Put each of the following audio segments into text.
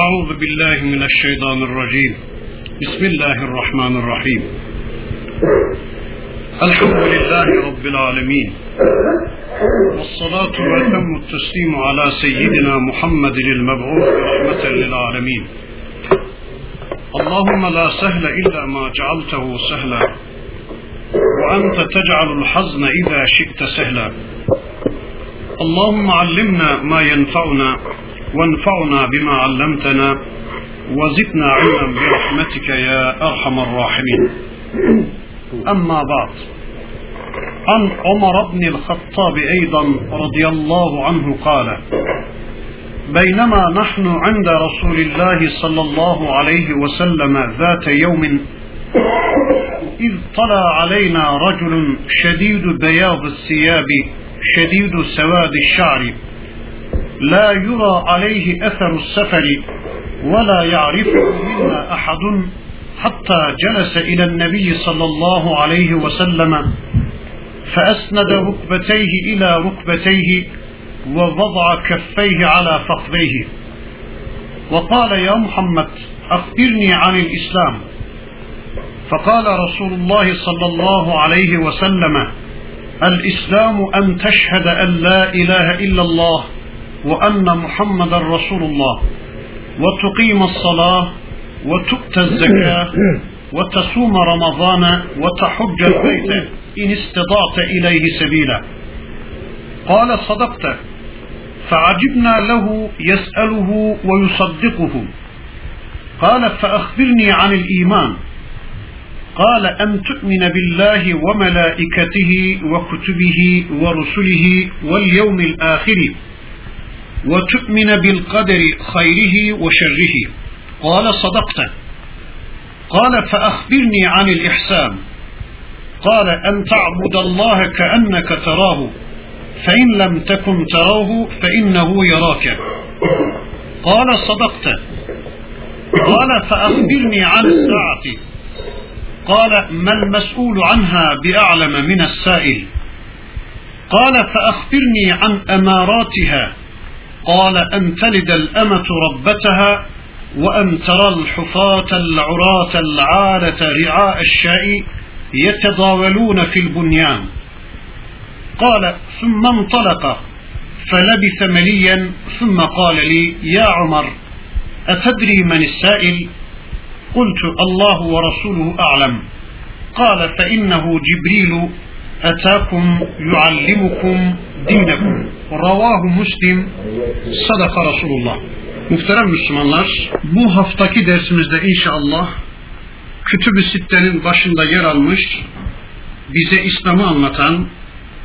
أعوذ بالله من الشيطان الرجيم. بسم الله الرحمن الرحيم. الحمد لله رب العالمين. والصلاة وتم التسليم على سيدنا محمد المبعوث رحمة للعالمين. اللهم لا سهل إلا ما جعلته سهلا. وأنت تجعل الحزن إذا شئت سهلا. اللهم علمنا ما ينفعنا وانفعنا بما علمتنا وزدنا علما برحمتك يا أرحم الراحمين. أما بعد عن عمر بن الخطاب أيضا رضي الله عنه قال بينما نحن عند رسول الله صلى الله عليه وسلم ذات يوم إذ طلع علينا رجل شديد بياض الثياب شديد سواد الشعر لا يرى عليه أثر السفر ولا يعرفه منا أحد حتى جلس إلى النبي صلى الله عليه وسلم فأسند ركبتيه إلى ركبتيه ووضع كفيه على فخذيه. وقال يا محمد أخبرني عن الإسلام. فقال رسول الله صلى الله عليه وسلم الإسلام أن تشهد أن لا إله إلا الله وأن محمد رسول الله. وتقيم الصلاة وتؤتى الزكاة وتصوم رمضان وتحج البيت إن استطعت إليه سبيلا. قال صدقت. فعجبنا له يسأله ويصدقه. قال فأخبرني عن الإيمان. قال أن تؤمن بالله وملائكته وكتبه ورسله واليوم الآخر. وتؤمن بالقدر خيره وشره. قال صدقت. قال فأخبرني عن الإحسان. قال أن تعبد الله كأنك تراه فإن لم تكن تراه فإنه يراك. قال صدقت. قال فأخبرني عن الساعة. قال ما المسؤول عنها بأعلم من السائل؟ قال فأخبرني عن أماراتها. قال أن تلد الأمة ربتها وأن ترى الحفاة العراة العالة رعاء الشاء يتضاولون في البنيان. قال ثم انطلق فلبث مليا ثم قال لي يا عمر أتدري من السائل؟ قلت الله ورسوله أعلم. قال فإنه جبريل أتاكم يعلمكم dinakum. Ravahu Müslim sadaka Resulullah. Muhterem Müslümanlar, bu haftaki dersimizde inşallah Kütüb-ü Sitte'nin başında yer almış, bize İslam'ı anlatan,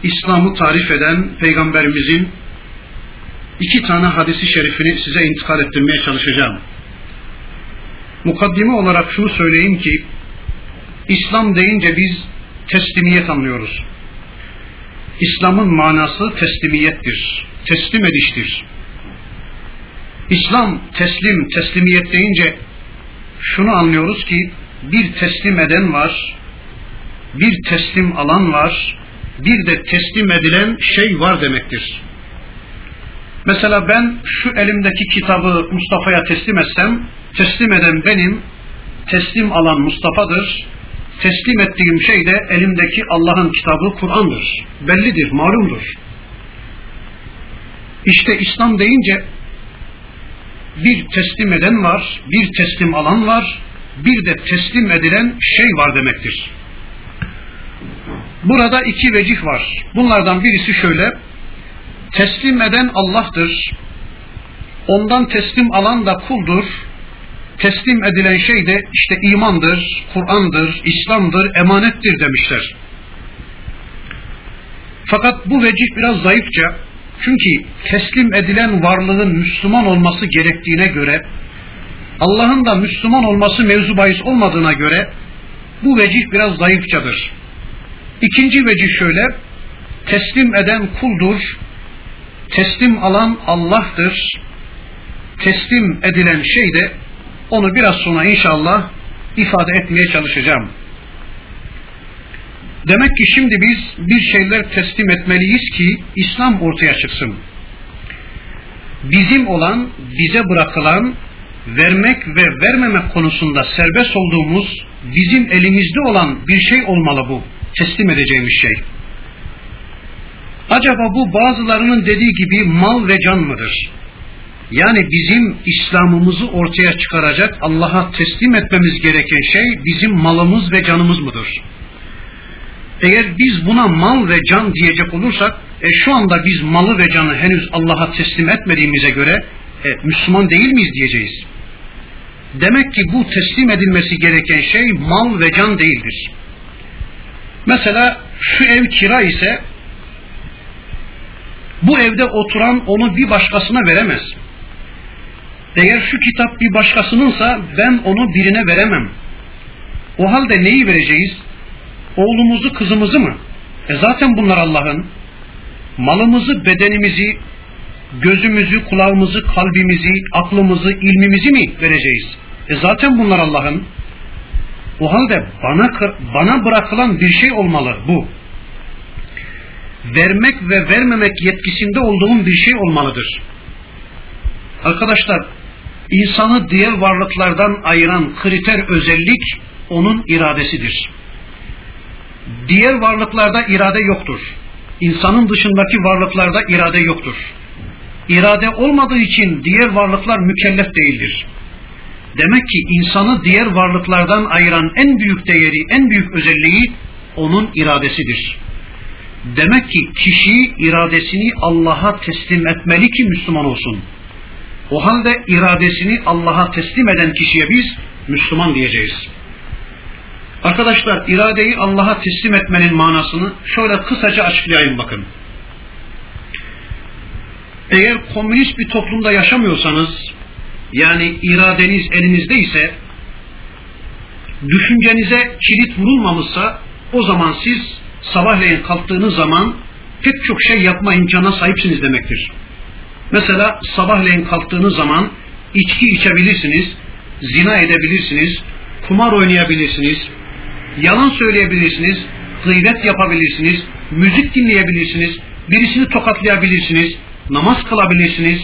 İslam'ı tarif eden Peygamberimizin iki tane hadisi şerifini size intikal ettirmeye çalışacağım. Mukaddime olarak şunu söyleyeyim ki, İslam deyince biz teslimiyet anlıyoruz. İslam'ın manası teslimiyettir. Teslim ediştir. İslam teslim, teslimiyet deyince şunu anlıyoruz ki bir teslim eden var, bir teslim alan var, bir de teslim edilen şey var demektir. Mesela ben şu elimdeki kitabı Mustafa'ya teslim etsem, teslim eden benim, teslim alan Mustafa'dır, teslim ettiğim şey de elimdeki Allah'ın kitabı Kur'an'dır. Bellidir, malumdur. İşte İslam deyince bir teslim eden var, bir teslim alan var, bir de teslim edilen şey var demektir. Burada iki vecih var. Bunlardan birisi şöyle, teslim eden Allah'tır, ondan teslim alan da kuldur, teslim edilen şey de işte imandır, Kur'an'dır, İslam'dır, emanettir demişler. Fakat bu vecih biraz zayıfça çünkü teslim edilen varlığın Müslüman olması gerektiğine göre Allah'ın da Müslüman olması mevzu bahis olmadığına göre bu vecih biraz zayıfçadır. İkinci vecih şöyle teslim eden kuldur, teslim alan Allah'tır, teslim edilen şey de onu biraz sonra inşallah ifade etmeye çalışacağım. Demek ki şimdi biz bir şeyler teslim etmeliyiz ki İslam ortaya çıksın. Bizim olan, bize bırakılan, vermek ve vermemek konusunda serbest olduğumuz bizim elimizde olan bir şey olmalı bu. Teslim edeceğimiz şey. Acaba bu bazılarının dediği gibi mal ve can mıdır? Yani bizim İslam'ımızı ortaya çıkaracak Allah'a teslim etmemiz gereken şey bizim malımız ve canımız mıdır? Eğer biz buna mal ve can diyecek olursak, e, şu anda biz malı ve canı henüz Allah'a teslim etmediğimize göre e, Müslüman değil miyiz diyeceğiz. Demek ki bu teslim edilmesi gereken şey mal ve can değildir. Mesela şu ev kira ise bu evde oturan onu bir başkasına veremez. Eğer şu kitap bir başkasınınsa ben onu birine veremem. O halde neyi vereceğiz? Oğlumuzu, kızımızı mı? E zaten bunlar Allah'ın. Malımızı, bedenimizi, gözümüzü, kulağımızı, kalbimizi, aklımızı, ilmimizi mi vereceğiz? E zaten bunlar Allah'ın. O halde bana bana bırakılan bir şey olmalı bu. Vermek ve vermemek yetkisinde olduğum bir şey olmalıdır. Arkadaşlar, insanı diğer varlıklardan ayıran kriter özellik onun iradesidir. Diğer varlıklarda irade yoktur. İnsanın dışındaki varlıklarda irade yoktur. İrade olmadığı için diğer varlıklar mükellef değildir. Demek ki insanı diğer varlıklardan ayıran en büyük değeri, en büyük özelliği onun iradesidir. Demek ki kişi iradesini Allah'a teslim etmeli ki Müslüman olsun. O halde iradesini Allah'a teslim eden kişiye biz Müslüman diyeceğiz. Arkadaşlar iradeyi Allah'a teslim etmenin manasını şöyle kısaca açıklayayım bakın. Eğer komünist bir toplumda yaşamıyorsanız yani iradeniz elinizde ise düşüncenize kilit vurulmamışsa o zaman siz sabahleyin kalktığınız zaman pek çok şey yapma imkanına sahipsiniz demektir. Mesela sabahleyin kalktığınız zaman içki içebilirsiniz, zina edebilirsiniz, kumar oynayabilirsiniz, yalan söyleyebilirsiniz, gıybet yapabilirsiniz, müzik dinleyebilirsiniz, birisini tokatlayabilirsiniz, namaz kılabilirsiniz,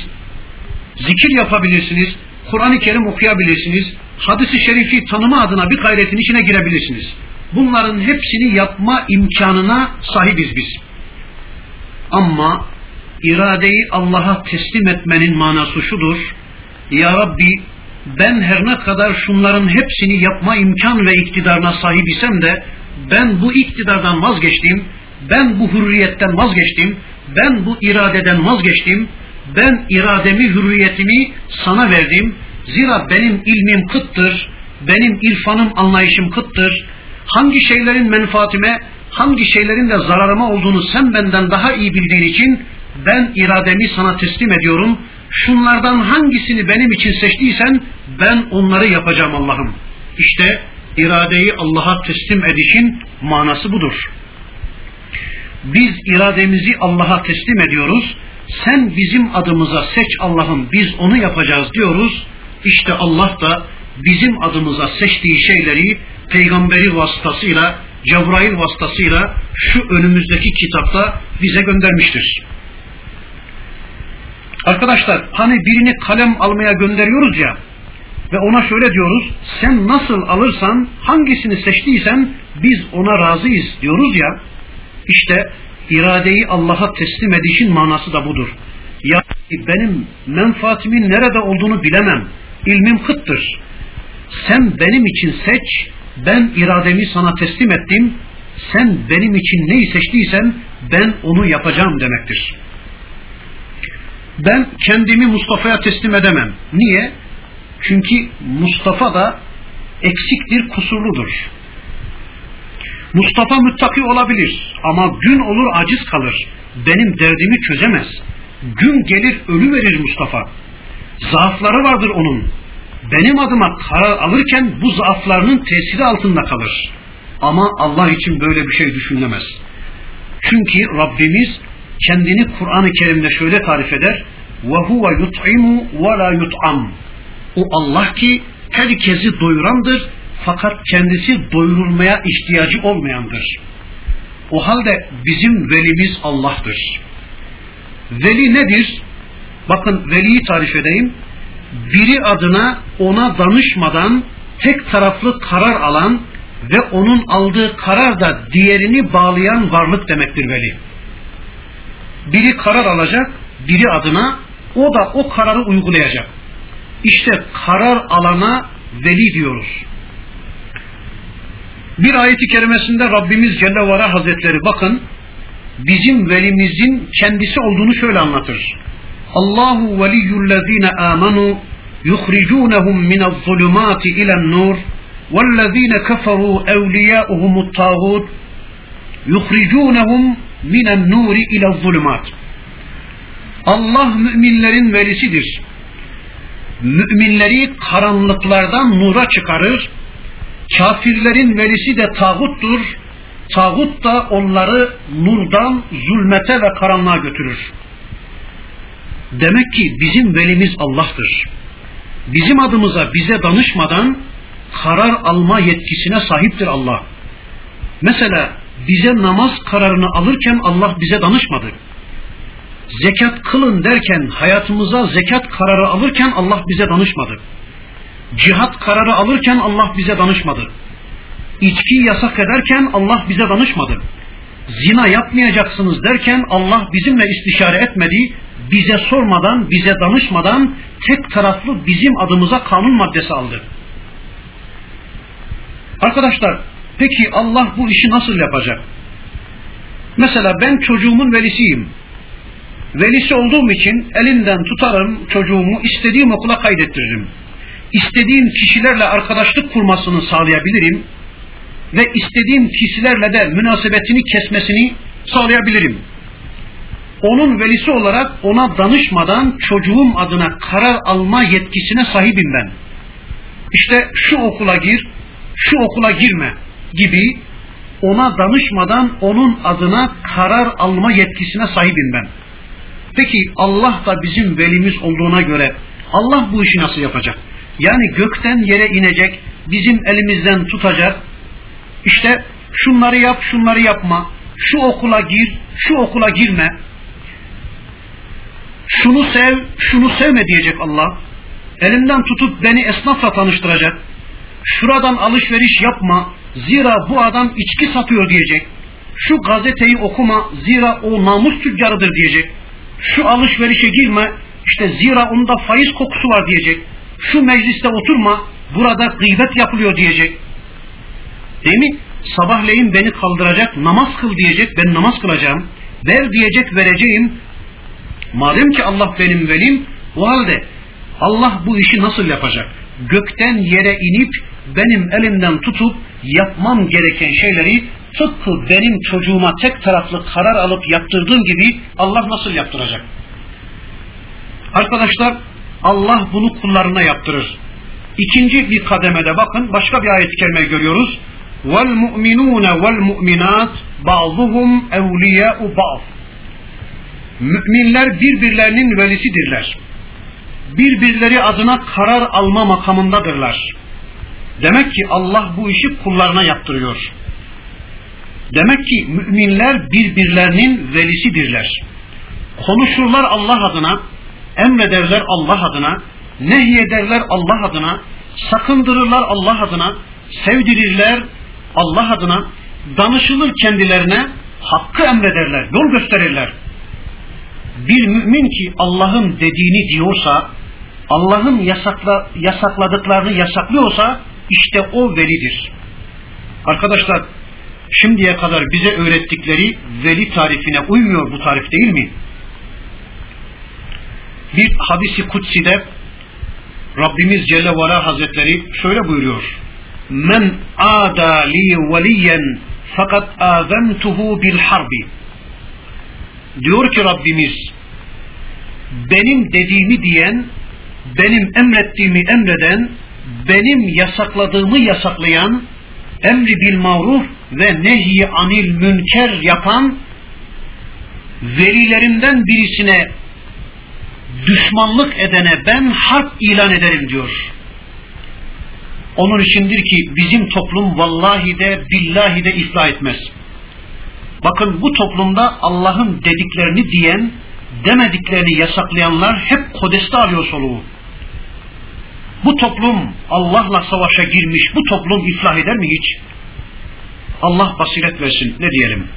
zikir yapabilirsiniz, Kur'an-ı Kerim okuyabilirsiniz, hadisi şerifi tanıma adına bir gayretin içine girebilirsiniz. Bunların hepsini yapma imkanına sahibiz biz. Ama iradeyi Allah'a teslim etmenin manası şudur. Ya Rabbi ben her ne kadar şunların hepsini yapma imkan ve iktidarına sahip isem de ben bu iktidardan vazgeçtim, ben bu hürriyetten vazgeçtim, ben bu iradeden vazgeçtim, ben irademi, hürriyetimi sana verdim. Zira benim ilmim kıttır, benim irfanım, anlayışım kıttır. Hangi şeylerin menfaatime, hangi şeylerin de zararıma olduğunu sen benden daha iyi bildiğin için ben irademi sana teslim ediyorum. Şunlardan hangisini benim için seçtiysen ben onları yapacağım Allah'ım. İşte iradeyi Allah'a teslim edişin manası budur. Biz irademizi Allah'a teslim ediyoruz. Sen bizim adımıza seç Allah'ım biz onu yapacağız diyoruz. İşte Allah da bizim adımıza seçtiği şeyleri peygamberi vasıtasıyla, Cebrail vasıtasıyla şu önümüzdeki kitapta bize göndermiştir. Arkadaşlar hani birini kalem almaya gönderiyoruz ya ve ona şöyle diyoruz sen nasıl alırsan hangisini seçtiysen biz ona razıyız diyoruz ya işte iradeyi Allah'a teslim edişin manası da budur. Yani benim menfaatimin nerede olduğunu bilemem. İlmim kıttır. Sen benim için seç, ben irademi sana teslim ettim. Sen benim için neyi seçtiysen ben onu yapacağım demektir. Ben kendimi Mustafa'ya teslim edemem. Niye? Çünkü Mustafa da eksiktir, kusurludur. Mustafa müttaki olabilir ama gün olur aciz kalır. Benim derdimi çözemez. Gün gelir ölü verir Mustafa. Zaafları vardır onun. Benim adıma karar alırken bu zaaflarının tesiri altında kalır. Ama Allah için böyle bir şey düşünülemez. Çünkü Rabbimiz kendini Kur'an-ı Kerim'de şöyle tarif eder. وَهُوَ يُطْعِمُ وَلَا يُطْعَمُ O Allah ki herkesi doyurandır fakat kendisi doyurulmaya ihtiyacı olmayandır. O halde bizim velimiz Allah'tır. Veli nedir? Bakın veliyi tarif edeyim. biri adına ona danışmadan tek taraflı karar alan ve onun aldığı karar da diğerini bağlayan varlık demektir veli. Biri karar alacak, biri adına, o da o kararı uygulayacak. İşte karar alana veli diyoruz. Bir ayeti kerimesinde Rabbimiz Celle Vara Hazretleri bakın bizim velimizin kendisi olduğunu şöyle anlatır. Allahu veliyyullezine amanu yuhricunehum minel zulümati ilen nur vellezine keferu evliyâuhumut tağut yuhricunehum minen nuri ile zulümat. Allah müminlerin velisidir. Müminleri karanlıklardan nura çıkarır. Kafirlerin velisi de tağuttur. Tağut da onları nurdan zulmete ve karanlığa götürür. Demek ki bizim velimiz Allah'tır. Bizim adımıza bize danışmadan karar alma yetkisine sahiptir Allah. Mesela bize namaz kararını alırken Allah bize danışmadı. Zekat kılın derken hayatımıza zekat kararı alırken Allah bize danışmadı. Cihat kararı alırken Allah bize danışmadı. İçki yasak ederken Allah bize danışmadı. Zina yapmayacaksınız derken Allah bizimle istişare etmedi. Bize sormadan, bize danışmadan tek taraflı bizim adımıza kanun maddesi aldı. Arkadaşlar peki Allah bu işi nasıl yapacak? Mesela ben çocuğumun velisiyim. Velisi olduğum için elinden tutarım çocuğumu istediğim okula kaydettiririm. İstediğim kişilerle arkadaşlık kurmasını sağlayabilirim ve istediğim kişilerle de münasebetini kesmesini sağlayabilirim. Onun velisi olarak ona danışmadan çocuğum adına karar alma yetkisine sahibim ben. İşte şu okula gir, şu okula girme gibi ona danışmadan onun adına karar alma yetkisine sahibim ben. Peki Allah da bizim velimiz olduğuna göre Allah bu işi nasıl yapacak? Yani gökten yere inecek, bizim elimizden tutacak, işte şunları yap, şunları yapma, şu okula gir, şu okula girme, şunu sev, şunu sevme diyecek Allah. Elimden tutup beni esnafla tanıştıracak şuradan alışveriş yapma, zira bu adam içki satıyor diyecek. Şu gazeteyi okuma, zira o namus tüccarıdır diyecek. Şu alışverişe girme, işte zira onda faiz kokusu var diyecek. Şu mecliste oturma, burada gıybet yapılıyor diyecek. Değil mi? Sabahleyin beni kaldıracak, namaz kıl diyecek, ben namaz kılacağım. Ver diyecek, vereceğim. Madem ki Allah benim velim, o halde Allah bu işi nasıl yapacak? Gökten yere inip benim elimden tutup yapmam gereken şeyleri tıpkı benim çocuğuma tek taraflı karar alıp yaptırdığım gibi Allah nasıl yaptıracak? Arkadaşlar Allah bunu kullarına yaptırır. İkinci bir kademede bakın başka bir ayet-i kerime görüyoruz. وَالْمُؤْمِنُونَ وَالْمُؤْمِنَاتِ بَعْضُهُمْ اَوْلِيَاءُ بَعْضٍ Müminler birbirlerinin velisidirler. Birbirleri adına karar alma makamındadırlar. Demek ki Allah bu işi kullarına yaptırıyor. Demek ki müminler birbirlerinin velisidirler. Konuşurlar Allah adına, emrederler Allah adına, nehyederler Allah adına, sakındırırlar Allah adına, sevdirirler Allah adına, danışılır kendilerine, hakkı emrederler, yol gösterirler. Bir mümin ki Allah'ın dediğini diyorsa, Allah'ın yasakla, yasakladıklarını yasaklıyorsa işte o velidir. Arkadaşlar şimdiye kadar bize öğrettikleri veli tarifine uymuyor bu tarif değil mi? Bir hadisi kutsi'de Rabbimiz Celle ve Hazretleri şöyle buyuruyor. Men ada li veliyen fakat azentuhu bil harbi. Diyor ki Rabbimiz benim dediğimi diyen, benim emrettiğimi emreden, benim yasakladığımı yasaklayan, emri bil maruf ve nehi anil münker yapan velilerimden birisine düşmanlık edene ben harp ilan ederim diyor. Onun içindir ki bizim toplum vallahi de billahi de iflah etmez. Bakın bu toplumda Allah'ın dediklerini diyen, demediklerini yasaklayanlar hep kodeste alıyor soluğu Bu toplum Allah'la savaşa girmiş, bu toplum iflah eder mi hiç? Allah basiret versin, ne diyelim?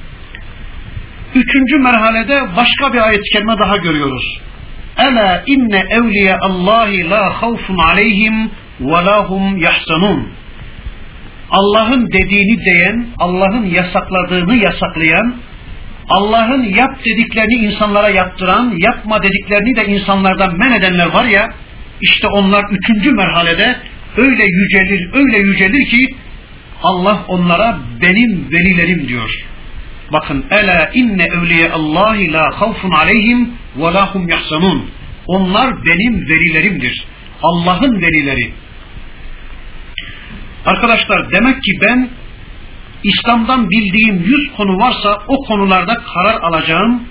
Üçüncü merhalede başka bir ayet-i kerime daha görüyoruz. Ela inne evliye Allahi la havfun aleyhim ve lahum yahsanun. Allah'ın dediğini diyen, Allah'ın yasakladığını yasaklayan, Allah'ın yap dediklerini insanlara yaptıran, yapma dediklerini de insanlardan men edenler var ya, işte onlar üçüncü merhalede öyle yücelir, öyle yücelir ki Allah onlara benim velilerim diyor. Bakın ela inne evliye Allahi la havfun aleyhim ve lahum yahsanun. Onlar benim velilerimdir. Allah'ın velileri. Arkadaşlar demek ki ben İslam'dan bildiğim yüz konu varsa o konularda karar alacağım.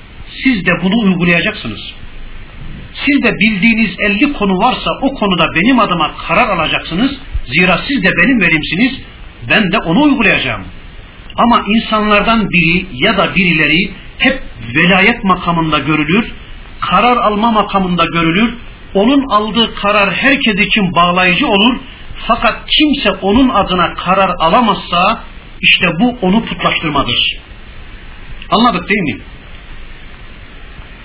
Siz de bunu uygulayacaksınız. Siz de bildiğiniz 50 konu varsa o konuda benim adıma karar alacaksınız. Zira siz de benim verimsiniz. Ben de onu uygulayacağım. Ama insanlardan biri ya da birileri hep velayet makamında görülür, karar alma makamında görülür. Onun aldığı karar herkes için bağlayıcı olur. Fakat kimse onun adına karar alamazsa işte bu onu putlaştırmadır. Anladık değil mi?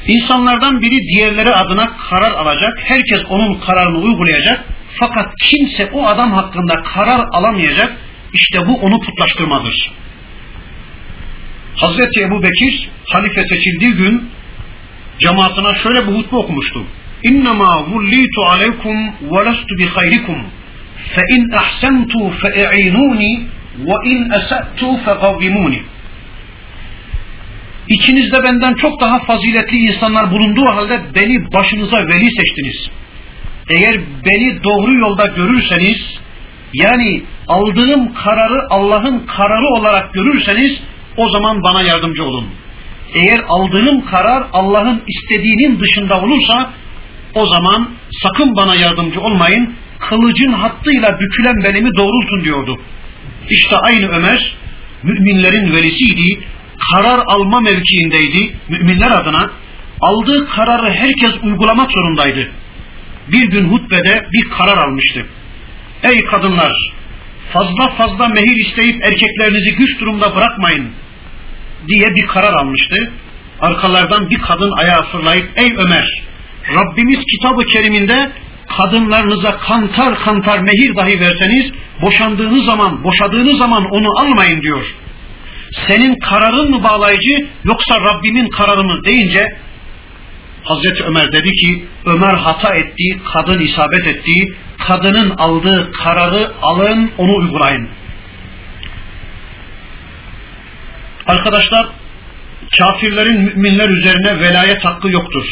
İnsanlardan biri diğerleri adına karar alacak. Herkes onun kararını uygulayacak. Fakat kimse o adam hakkında karar alamayacak. İşte bu onu putlaştırmadır. Hazreti Ebu Bekir halife seçildiği gün cemaatine şöyle bir hutbe okumuştu. İnnemâ vullitu aleykum ve lestu bi hayrikum fe in ahsentu fe e'inuni ve in esattu fe gavvimuni İçinizde benden çok daha faziletli insanlar bulunduğu halde beni başınıza veli seçtiniz. Eğer beni doğru yolda görürseniz, yani aldığım kararı Allah'ın kararı olarak görürseniz, o zaman bana yardımcı olun. Eğer aldığım karar Allah'ın istediğinin dışında olursa, o zaman sakın bana yardımcı olmayın, kılıcın hattıyla bükülen benimi doğrultun diyordu. İşte aynı Ömer, müminlerin velisiydi, karar alma mevkiindeydi müminler adına. Aldığı kararı herkes uygulamak zorundaydı. Bir gün hutbede bir karar almıştı. Ey kadınlar! Fazla fazla mehir isteyip erkeklerinizi güç durumda bırakmayın diye bir karar almıştı. Arkalardan bir kadın ayağa fırlayıp ey Ömer Rabbimiz kitabı keriminde kadınlarınıza kantar kantar mehir dahi verseniz boşandığınız zaman boşadığınız zaman onu almayın diyor senin kararın mı bağlayıcı yoksa Rabbimin kararı mı deyince Hazreti Ömer dedi ki Ömer hata etti, kadın isabet etti, kadının aldığı kararı alın, onu uygulayın. Arkadaşlar, kafirlerin müminler üzerine velayet hakkı yoktur.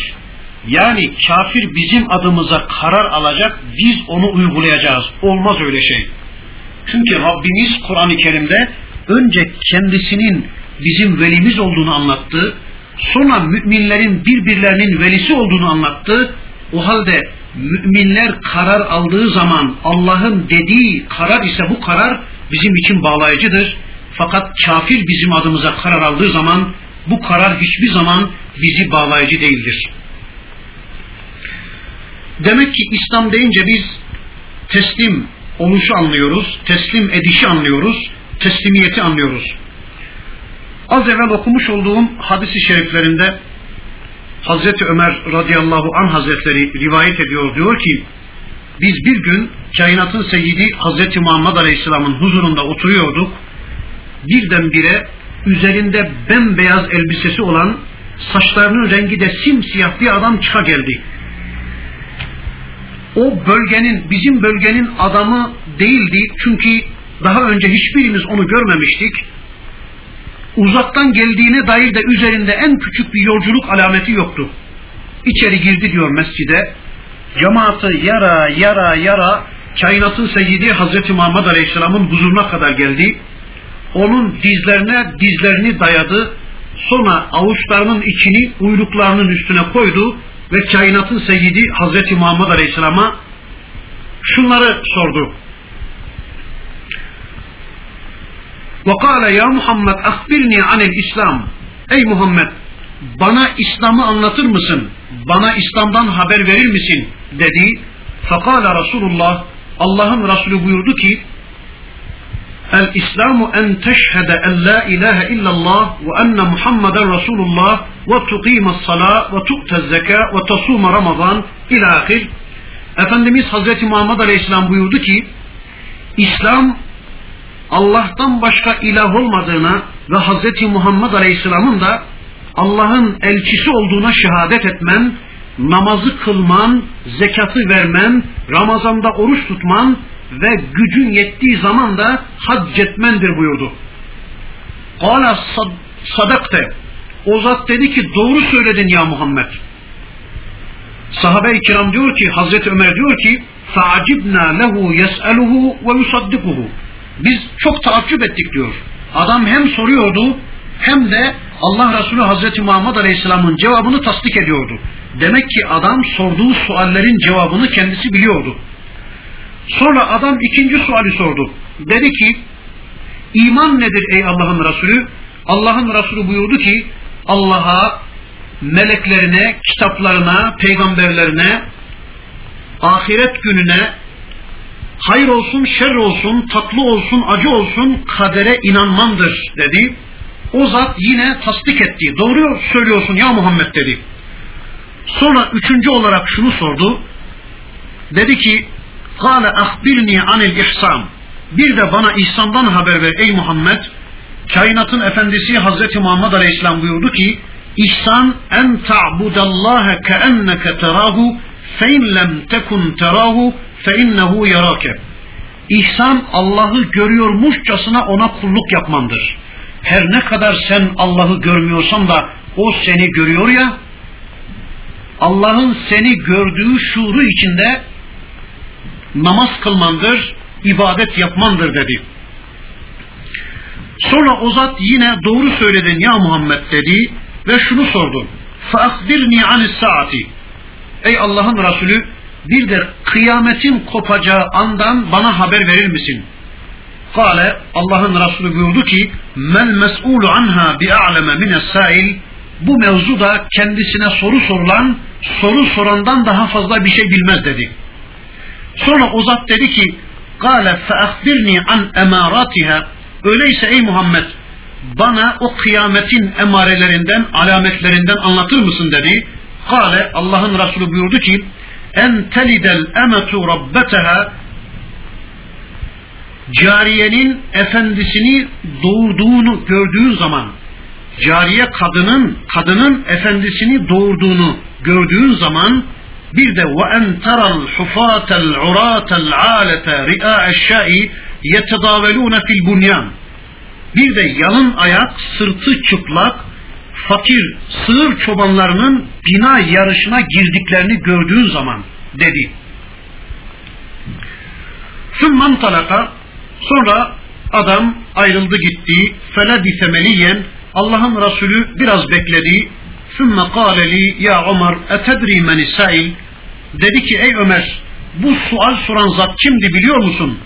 Yani kafir bizim adımıza karar alacak, biz onu uygulayacağız. Olmaz öyle şey. Çünkü Rabbimiz Kur'an-ı Kerim'de önce kendisinin bizim velimiz olduğunu anlattı. Sonra müminlerin birbirlerinin velisi olduğunu anlattı. O halde müminler karar aldığı zaman Allah'ın dediği karar ise bu karar bizim için bağlayıcıdır. Fakat kafir bizim adımıza karar aldığı zaman bu karar hiçbir zaman bizi bağlayıcı değildir. Demek ki İslam deyince biz teslim oluşu anlıyoruz, teslim edişi anlıyoruz teslimiyeti anlıyoruz. Az evvel okumuş olduğum hadisi şeriflerinde Hazreti Ömer radıyallahu an hazretleri rivayet ediyor diyor ki biz bir gün kainatın seyyidi Hazreti Muhammed Aleyhisselam'ın huzurunda oturuyorduk. Birdenbire üzerinde bembeyaz elbisesi olan saçlarının rengi de simsiyah bir adam çıka geldi. O bölgenin, bizim bölgenin adamı değildi çünkü daha önce hiçbirimiz onu görmemiştik. Uzaktan geldiğine dair de üzerinde en küçük bir yolculuk alameti yoktu. İçeri girdi diyor mescide. Cemaati yara yara yara kainatın seyyidi Hazreti Muhammed Aleyhisselam'ın huzuruna kadar geldi. Onun dizlerine dizlerini dayadı. Sonra avuçlarının içini uyluklarının üstüne koydu ve kainatın seyyidi Hazreti Muhammed Aleyhisselam'a şunları sordu. وقال ya Muhammed akbirni anil İslam. Ey Muhammed bana İslam'ı anlatır mısın? Bana İslam'dan haber verir misin? dedi. Fakala Resulullah Allah'ın Resulü buyurdu ki El İslamu en teşhede en la ilahe illallah ve enne Muhammeden Resulullah ve tuqime salat ve tu'te zeka ve tasuma Ramazan ila ahir. Efendimiz Hazreti Muhammed Aleyhisselam buyurdu ki İslam Allah'tan başka ilah olmadığına ve Hazreti Muhammed Aleyhisselam'ın da Allah'ın elçisi olduğuna şehadet etmen, namazı kılman, zekatı vermen, Ramazan'da oruç tutman ve gücün yettiği zaman da hac etmendir buyurdu. Kala sadakte. O zat dedi ki doğru söyledin ya Muhammed. Sahabe-i kiram diyor ki Hazreti Ömer diyor ki فَعَجِبْنَا لَهُ يَسْأَلُهُ وَيُصَدِّقُهُ biz çok taaccüp ettik diyor. Adam hem soruyordu hem de Allah Resulü Hazreti Muhammed Aleyhisselam'ın cevabını tasdik ediyordu. Demek ki adam sorduğu suallerin cevabını kendisi biliyordu. Sonra adam ikinci suali sordu. Dedi ki iman nedir ey Allah'ın Resulü? Allah'ın Resulü buyurdu ki Allah'a, meleklerine, kitaplarına, peygamberlerine, ahiret gününe, hayır olsun, şer olsun, tatlı olsun, acı olsun kadere inanmandır dedi. O zat yine tasdik etti. Doğru söylüyorsun ya Muhammed dedi. Sonra üçüncü olarak şunu sordu. Dedi ki Kale ahbirni anil ihsan. Bir de bana ihsandan haber ver ey Muhammed. Kainatın efendisi Hazreti Muhammed Aleyhisselam buyurdu ki İhsan en ta'budallaha keenneke terahu fe in lem tekun terahu fe innehu yarake. İhsan Allah'ı görüyormuşçasına ona kulluk yapmandır. Her ne kadar sen Allah'ı görmüyorsan da o seni görüyor ya Allah'ın seni gördüğü şuuru içinde namaz kılmandır, ibadet yapmandır dedi. Sonra o zat yine doğru söyledin ya Muhammed dedi ve şunu sordu. فَاَخْبِرْنِي عَنِ السَّاعَةِ Ey Allah'ın Resulü bir de kıyametin kopacağı andan bana haber verir misin? Kale Allah'ın Resulü buyurdu ki men mes'ulu anha bi'a'leme mine's-sail bu mevzuda kendisine soru sorulan soru sorandan daha fazla bir şey bilmez dedi. Sonra o zat dedi ki Kale feahbirni an emaratiha Öyleyse ey Muhammed bana o kıyametin emarelerinden, alametlerinden anlatır mısın dedi. Kale Allah'ın Resulü buyurdu ki en telidel emetu rabbeteha cariyenin efendisini doğurduğunu gördüğün zaman cariye kadının kadının efendisini doğurduğunu gördüğün zaman bir de ve en teral hufatel uratel alete ri'a eşşai yetedâvelûne fil bunyan. Bir de yalın ayak sırtı çıplak fakir sığır çobanlarının bina yarışına girdiklerini gördüğün zaman dedi. Sümman talaka sonra adam ayrıldı gitti. Fela disemeliyen Allah'ın Resulü biraz bekledi. Sümme kâleli ya Ömer etedri meni sail dedi ki ey Ömer bu sual soran zat kimdi biliyor musun?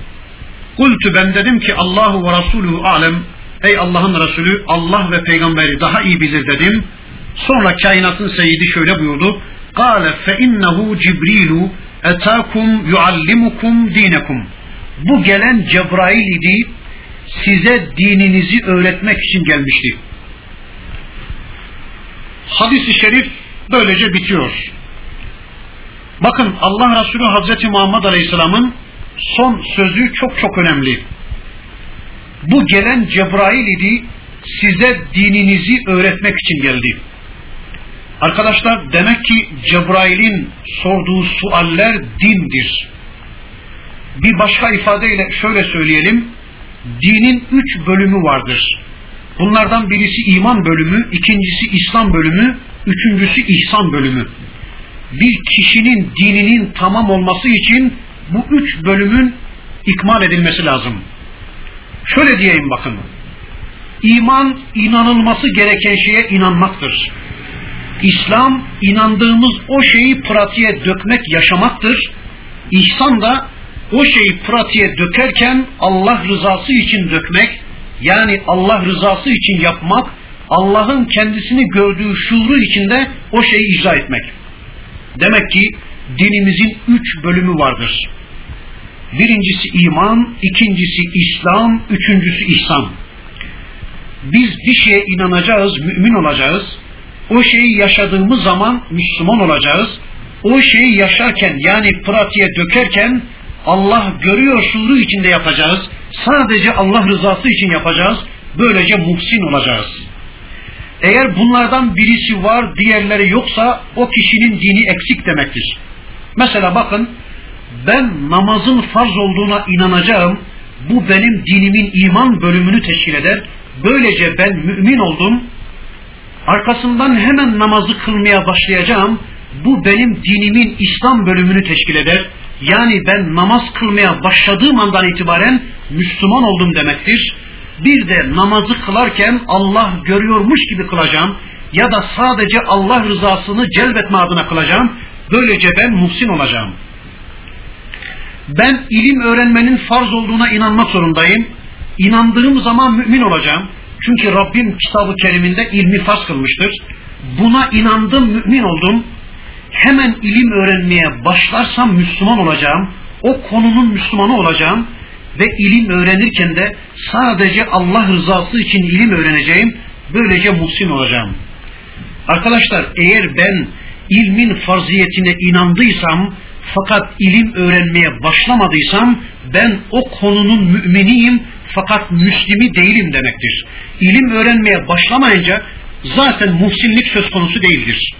Kultu ben dedim ki Allahu ve Resulü alem ey Allah'ın Resulü Allah ve peygamberi daha iyi bilir dedim. Sonra kainatın seyidi şöyle buyurdu. Fe innehu Cibrilu etakum yuallimukum dinekum. Bu gelen Cebrail idi size dininizi öğretmek için gelmişti. Hadis-i şerif böylece bitiyor. Bakın Allah Resulü Hazreti Muhammed Aleyhisselam'ın son sözü çok çok önemli. Bu gelen Cebrail idi size dininizi öğretmek için geldi. Arkadaşlar demek ki Cebrail'in sorduğu sualler dindir. Bir başka ifadeyle şöyle söyleyelim. Dinin üç bölümü vardır. Bunlardan birisi iman bölümü, ikincisi İslam bölümü, üçüncüsü ihsan bölümü. Bir kişinin dininin tamam olması için bu üç bölümün ikmal edilmesi lazım. Şöyle diyeyim bakın. İman inanılması gereken şeye inanmaktır. İslam inandığımız o şeyi pratiğe dökmek, yaşamaktır. İhsan da o şeyi pratiğe dökerken Allah rızası için dökmek, yani Allah rızası için yapmak, Allah'ın kendisini gördüğü şuuru içinde o şeyi icra etmek. Demek ki dinimizin üç bölümü vardır. Birincisi iman, ikincisi İslam, üçüncüsü ihsan. Biz bir şeye inanacağız, mümin olacağız. O şeyi yaşadığımız zaman Müslüman olacağız. O şeyi yaşarken yani pratiğe dökerken Allah görüyor şuuru içinde yapacağız. Sadece Allah rızası için yapacağız. Böylece muhsin olacağız. Eğer bunlardan birisi var, diğerleri yoksa o kişinin dini eksik demektir. Mesela bakın ben namazın farz olduğuna inanacağım. Bu benim dinimin iman bölümünü teşkil eder. Böylece ben mümin oldum. Arkasından hemen namazı kılmaya başlayacağım. Bu benim dinimin İslam bölümünü teşkil eder. Yani ben namaz kılmaya başladığım andan itibaren Müslüman oldum demektir. Bir de namazı kılarken Allah görüyormuş gibi kılacağım ya da sadece Allah rızasını celbetme adına kılacağım. Böylece ben muhsin olacağım. Ben ilim öğrenmenin farz olduğuna inanmak zorundayım. İnandığım zaman mümin olacağım. Çünkü Rabbim kitabı keriminde ilmi farz kılmıştır. Buna inandım, mümin oldum. Hemen ilim öğrenmeye başlarsam Müslüman olacağım. O konunun Müslümanı olacağım. Ve ilim öğrenirken de sadece Allah rızası için ilim öğreneceğim. Böylece muhsin olacağım. Arkadaşlar eğer ben ilmin farziyetine inandıysam fakat ilim öğrenmeye başlamadıysam ben o konunun müminiyim fakat müslimi değilim demektir. İlim öğrenmeye başlamayınca zaten muhsinlik söz konusu değildir.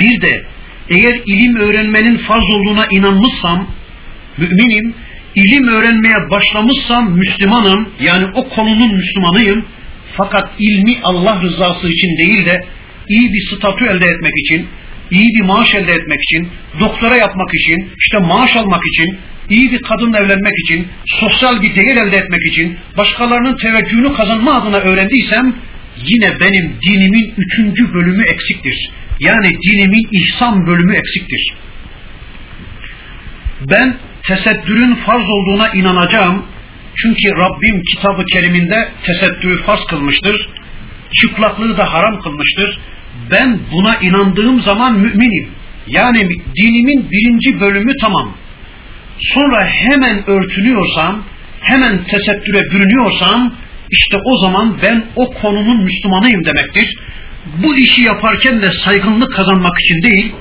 Bir de eğer ilim öğrenmenin farz olduğuna inanmışsam müminim, ilim öğrenmeye başlamışsam Müslümanım yani o konunun Müslümanıyım fakat ilmi Allah rızası için değil de iyi bir statü elde etmek için, iyi bir maaş elde etmek için, doktora yapmak için, işte maaş almak için, iyi bir kadınla evlenmek için, sosyal bir değer elde etmek için, başkalarının teveccühünü kazanma adına öğrendiysem, yine benim dinimin üçüncü bölümü eksiktir. Yani dinimin ihsan bölümü eksiktir. Ben tesettürün farz olduğuna inanacağım. Çünkü Rabbim kitabı keriminde tesettürü farz kılmıştır. Çıplaklığı da haram kılmıştır ben buna inandığım zaman müminim. Yani dinimin birinci bölümü tamam. Sonra hemen örtünüyorsam, hemen tesettüre bürünüyorsam, işte o zaman ben o konunun Müslümanıyım demektir. Bu işi yaparken de saygınlık kazanmak için değil,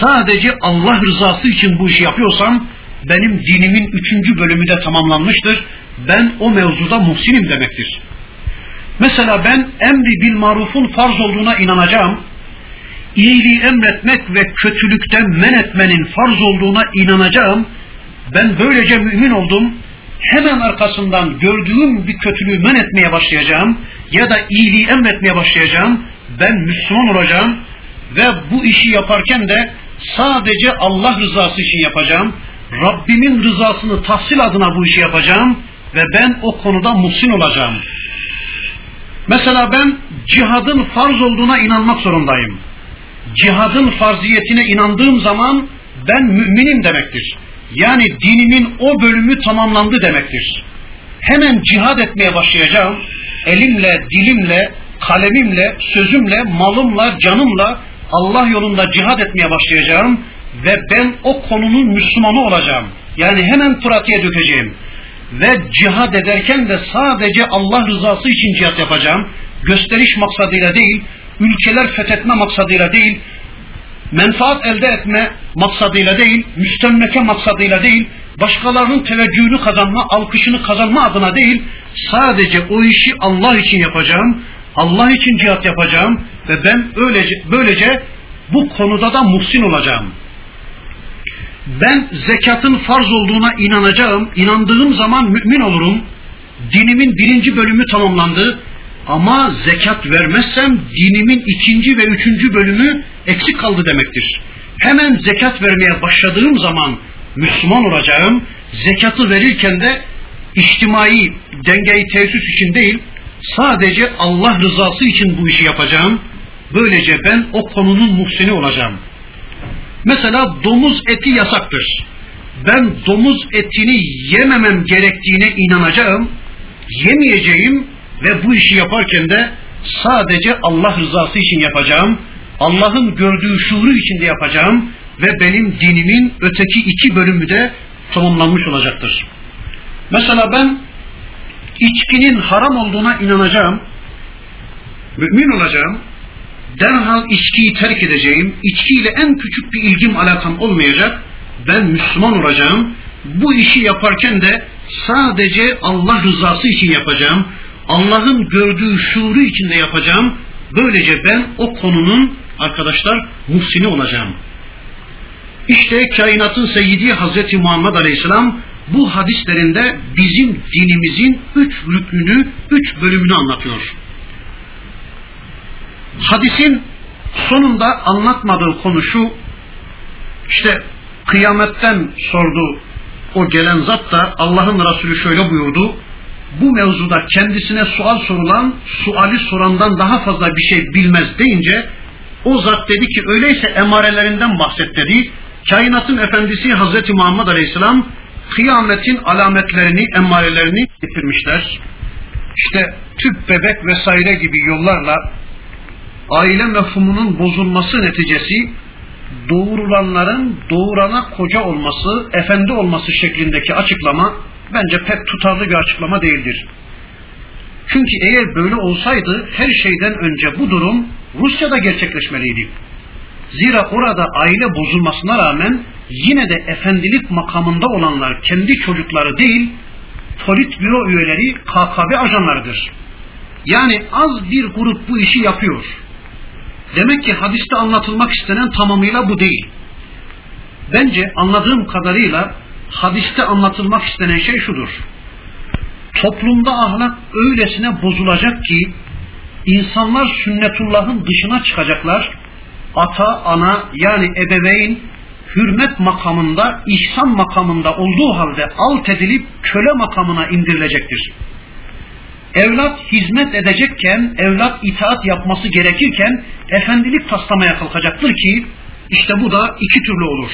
sadece Allah rızası için bu işi yapıyorsam, benim dinimin üçüncü bölümü de tamamlanmıştır. Ben o mevzuda muhsinim demektir. Mesela ben emri bil marufun farz olduğuna inanacağım. İyiliği emretmek ve kötülükten men etmenin farz olduğuna inanacağım. Ben böylece mümin oldum. Hemen arkasından gördüğüm bir kötülüğü men etmeye başlayacağım ya da iyiliği emretmeye başlayacağım. Ben Müslüman olacağım ve bu işi yaparken de sadece Allah rızası için yapacağım. Rabbimin rızasını tahsil adına bu işi yapacağım ve ben o konuda muhsin olacağım. Mesela ben cihadın farz olduğuna inanmak zorundayım. Cihadın farziyetine inandığım zaman ben müminim demektir. Yani dinimin o bölümü tamamlandı demektir. Hemen cihad etmeye başlayacağım. Elimle, dilimle, kalemimle, sözümle, malımla, canımla Allah yolunda cihad etmeye başlayacağım ve ben o konunun Müslümanı olacağım. Yani hemen pratiğe dökeceğim ve cihad ederken de sadece Allah rızası için cihat yapacağım. Gösteriş maksadıyla değil, ülkeler fethetme maksadıyla değil, menfaat elde etme maksadıyla değil, müstemleke maksadıyla değil, başkalarının teveccühünü kazanma, alkışını kazanma adına değil, sadece o işi Allah için yapacağım, Allah için cihat yapacağım ve ben öylece, böylece bu konuda da muhsin olacağım ben zekatın farz olduğuna inanacağım, inandığım zaman mümin olurum. Dinimin birinci bölümü tamamlandı. Ama zekat vermezsem dinimin ikinci ve üçüncü bölümü eksik kaldı demektir. Hemen zekat vermeye başladığım zaman Müslüman olacağım. Zekatı verirken de içtimai dengeyi tesis için değil, sadece Allah rızası için bu işi yapacağım. Böylece ben o konunun muhsini olacağım.'' Mesela domuz eti yasaktır. Ben domuz etini yememem gerektiğine inanacağım, yemeyeceğim ve bu işi yaparken de sadece Allah rızası için yapacağım, Allah'ın gördüğü şuuru içinde yapacağım ve benim dinimin öteki iki bölümü de tamamlanmış olacaktır. Mesela ben içkinin haram olduğuna inanacağım, mümin olacağım, derhal içkiyi terk edeceğim, içkiyle en küçük bir ilgim alakam olmayacak, ben Müslüman olacağım, bu işi yaparken de sadece Allah rızası için yapacağım, Allah'ın gördüğü şuuru içinde yapacağım, böylece ben o konunun arkadaşlar muhsini olacağım. İşte kainatın seyyidi Hazreti Muhammed Aleyhisselam bu hadislerinde bizim dinimizin üç rükünü, üç bölümünü anlatıyor. Hadisin sonunda anlatmadığı konu şu, işte kıyametten sordu o gelen zat da Allah'ın Resulü şöyle buyurdu, bu mevzuda kendisine sual sorulan, suali sorandan daha fazla bir şey bilmez deyince, o zat dedi ki öyleyse emarelerinden bahset dedi. Kainatın efendisi Hazreti Muhammed Aleyhisselam kıyametin alametlerini, emmarelerini getirmişler. İşte tüp bebek vesaire gibi yollarla aile mefhumunun bozulması neticesi doğurulanların doğurana koca olması, efendi olması şeklindeki açıklama bence pek tutarlı bir açıklama değildir. Çünkü eğer böyle olsaydı her şeyden önce bu durum Rusya'da gerçekleşmeliydi. Zira orada aile bozulmasına rağmen yine de efendilik makamında olanlar kendi çocukları değil, politbüro üyeleri KKB ajanlarıdır. Yani az bir grup bu işi yapıyor. Demek ki hadiste anlatılmak istenen tamamıyla bu değil. Bence anladığım kadarıyla hadiste anlatılmak istenen şey şudur. Toplumda ahlak öylesine bozulacak ki insanlar sünnetullahın dışına çıkacaklar. Ata, ana yani ebeveyn hürmet makamında, ihsan makamında olduğu halde alt edilip köle makamına indirilecektir. Evlat hizmet edecekken, evlat itaat yapması gerekirken efendilik taslamaya kalkacaktır ki işte bu da iki türlü olur.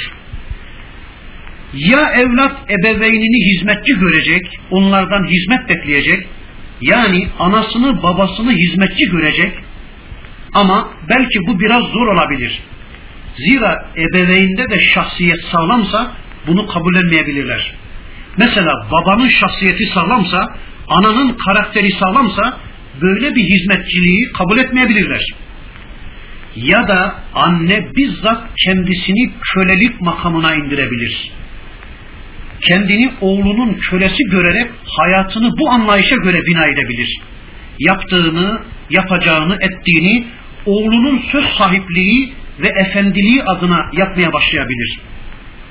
Ya evlat ebeveynini hizmetçi görecek, onlardan hizmet bekleyecek, yani anasını babasını hizmetçi görecek ama belki bu biraz zor olabilir. Zira ebeveynde de şahsiyet sağlamsa bunu kabullenmeyebilirler. Mesela babanın şahsiyeti sağlamsa, ananın karakteri sağlamsa böyle bir hizmetçiliği kabul etmeyebilirler. Ya da anne bizzat kendisini kölelik makamına indirebilir. Kendini oğlunun kölesi görerek hayatını bu anlayışa göre bina edebilir. Yaptığını, yapacağını, ettiğini oğlunun söz sahipliği ve efendiliği adına yapmaya başlayabilir.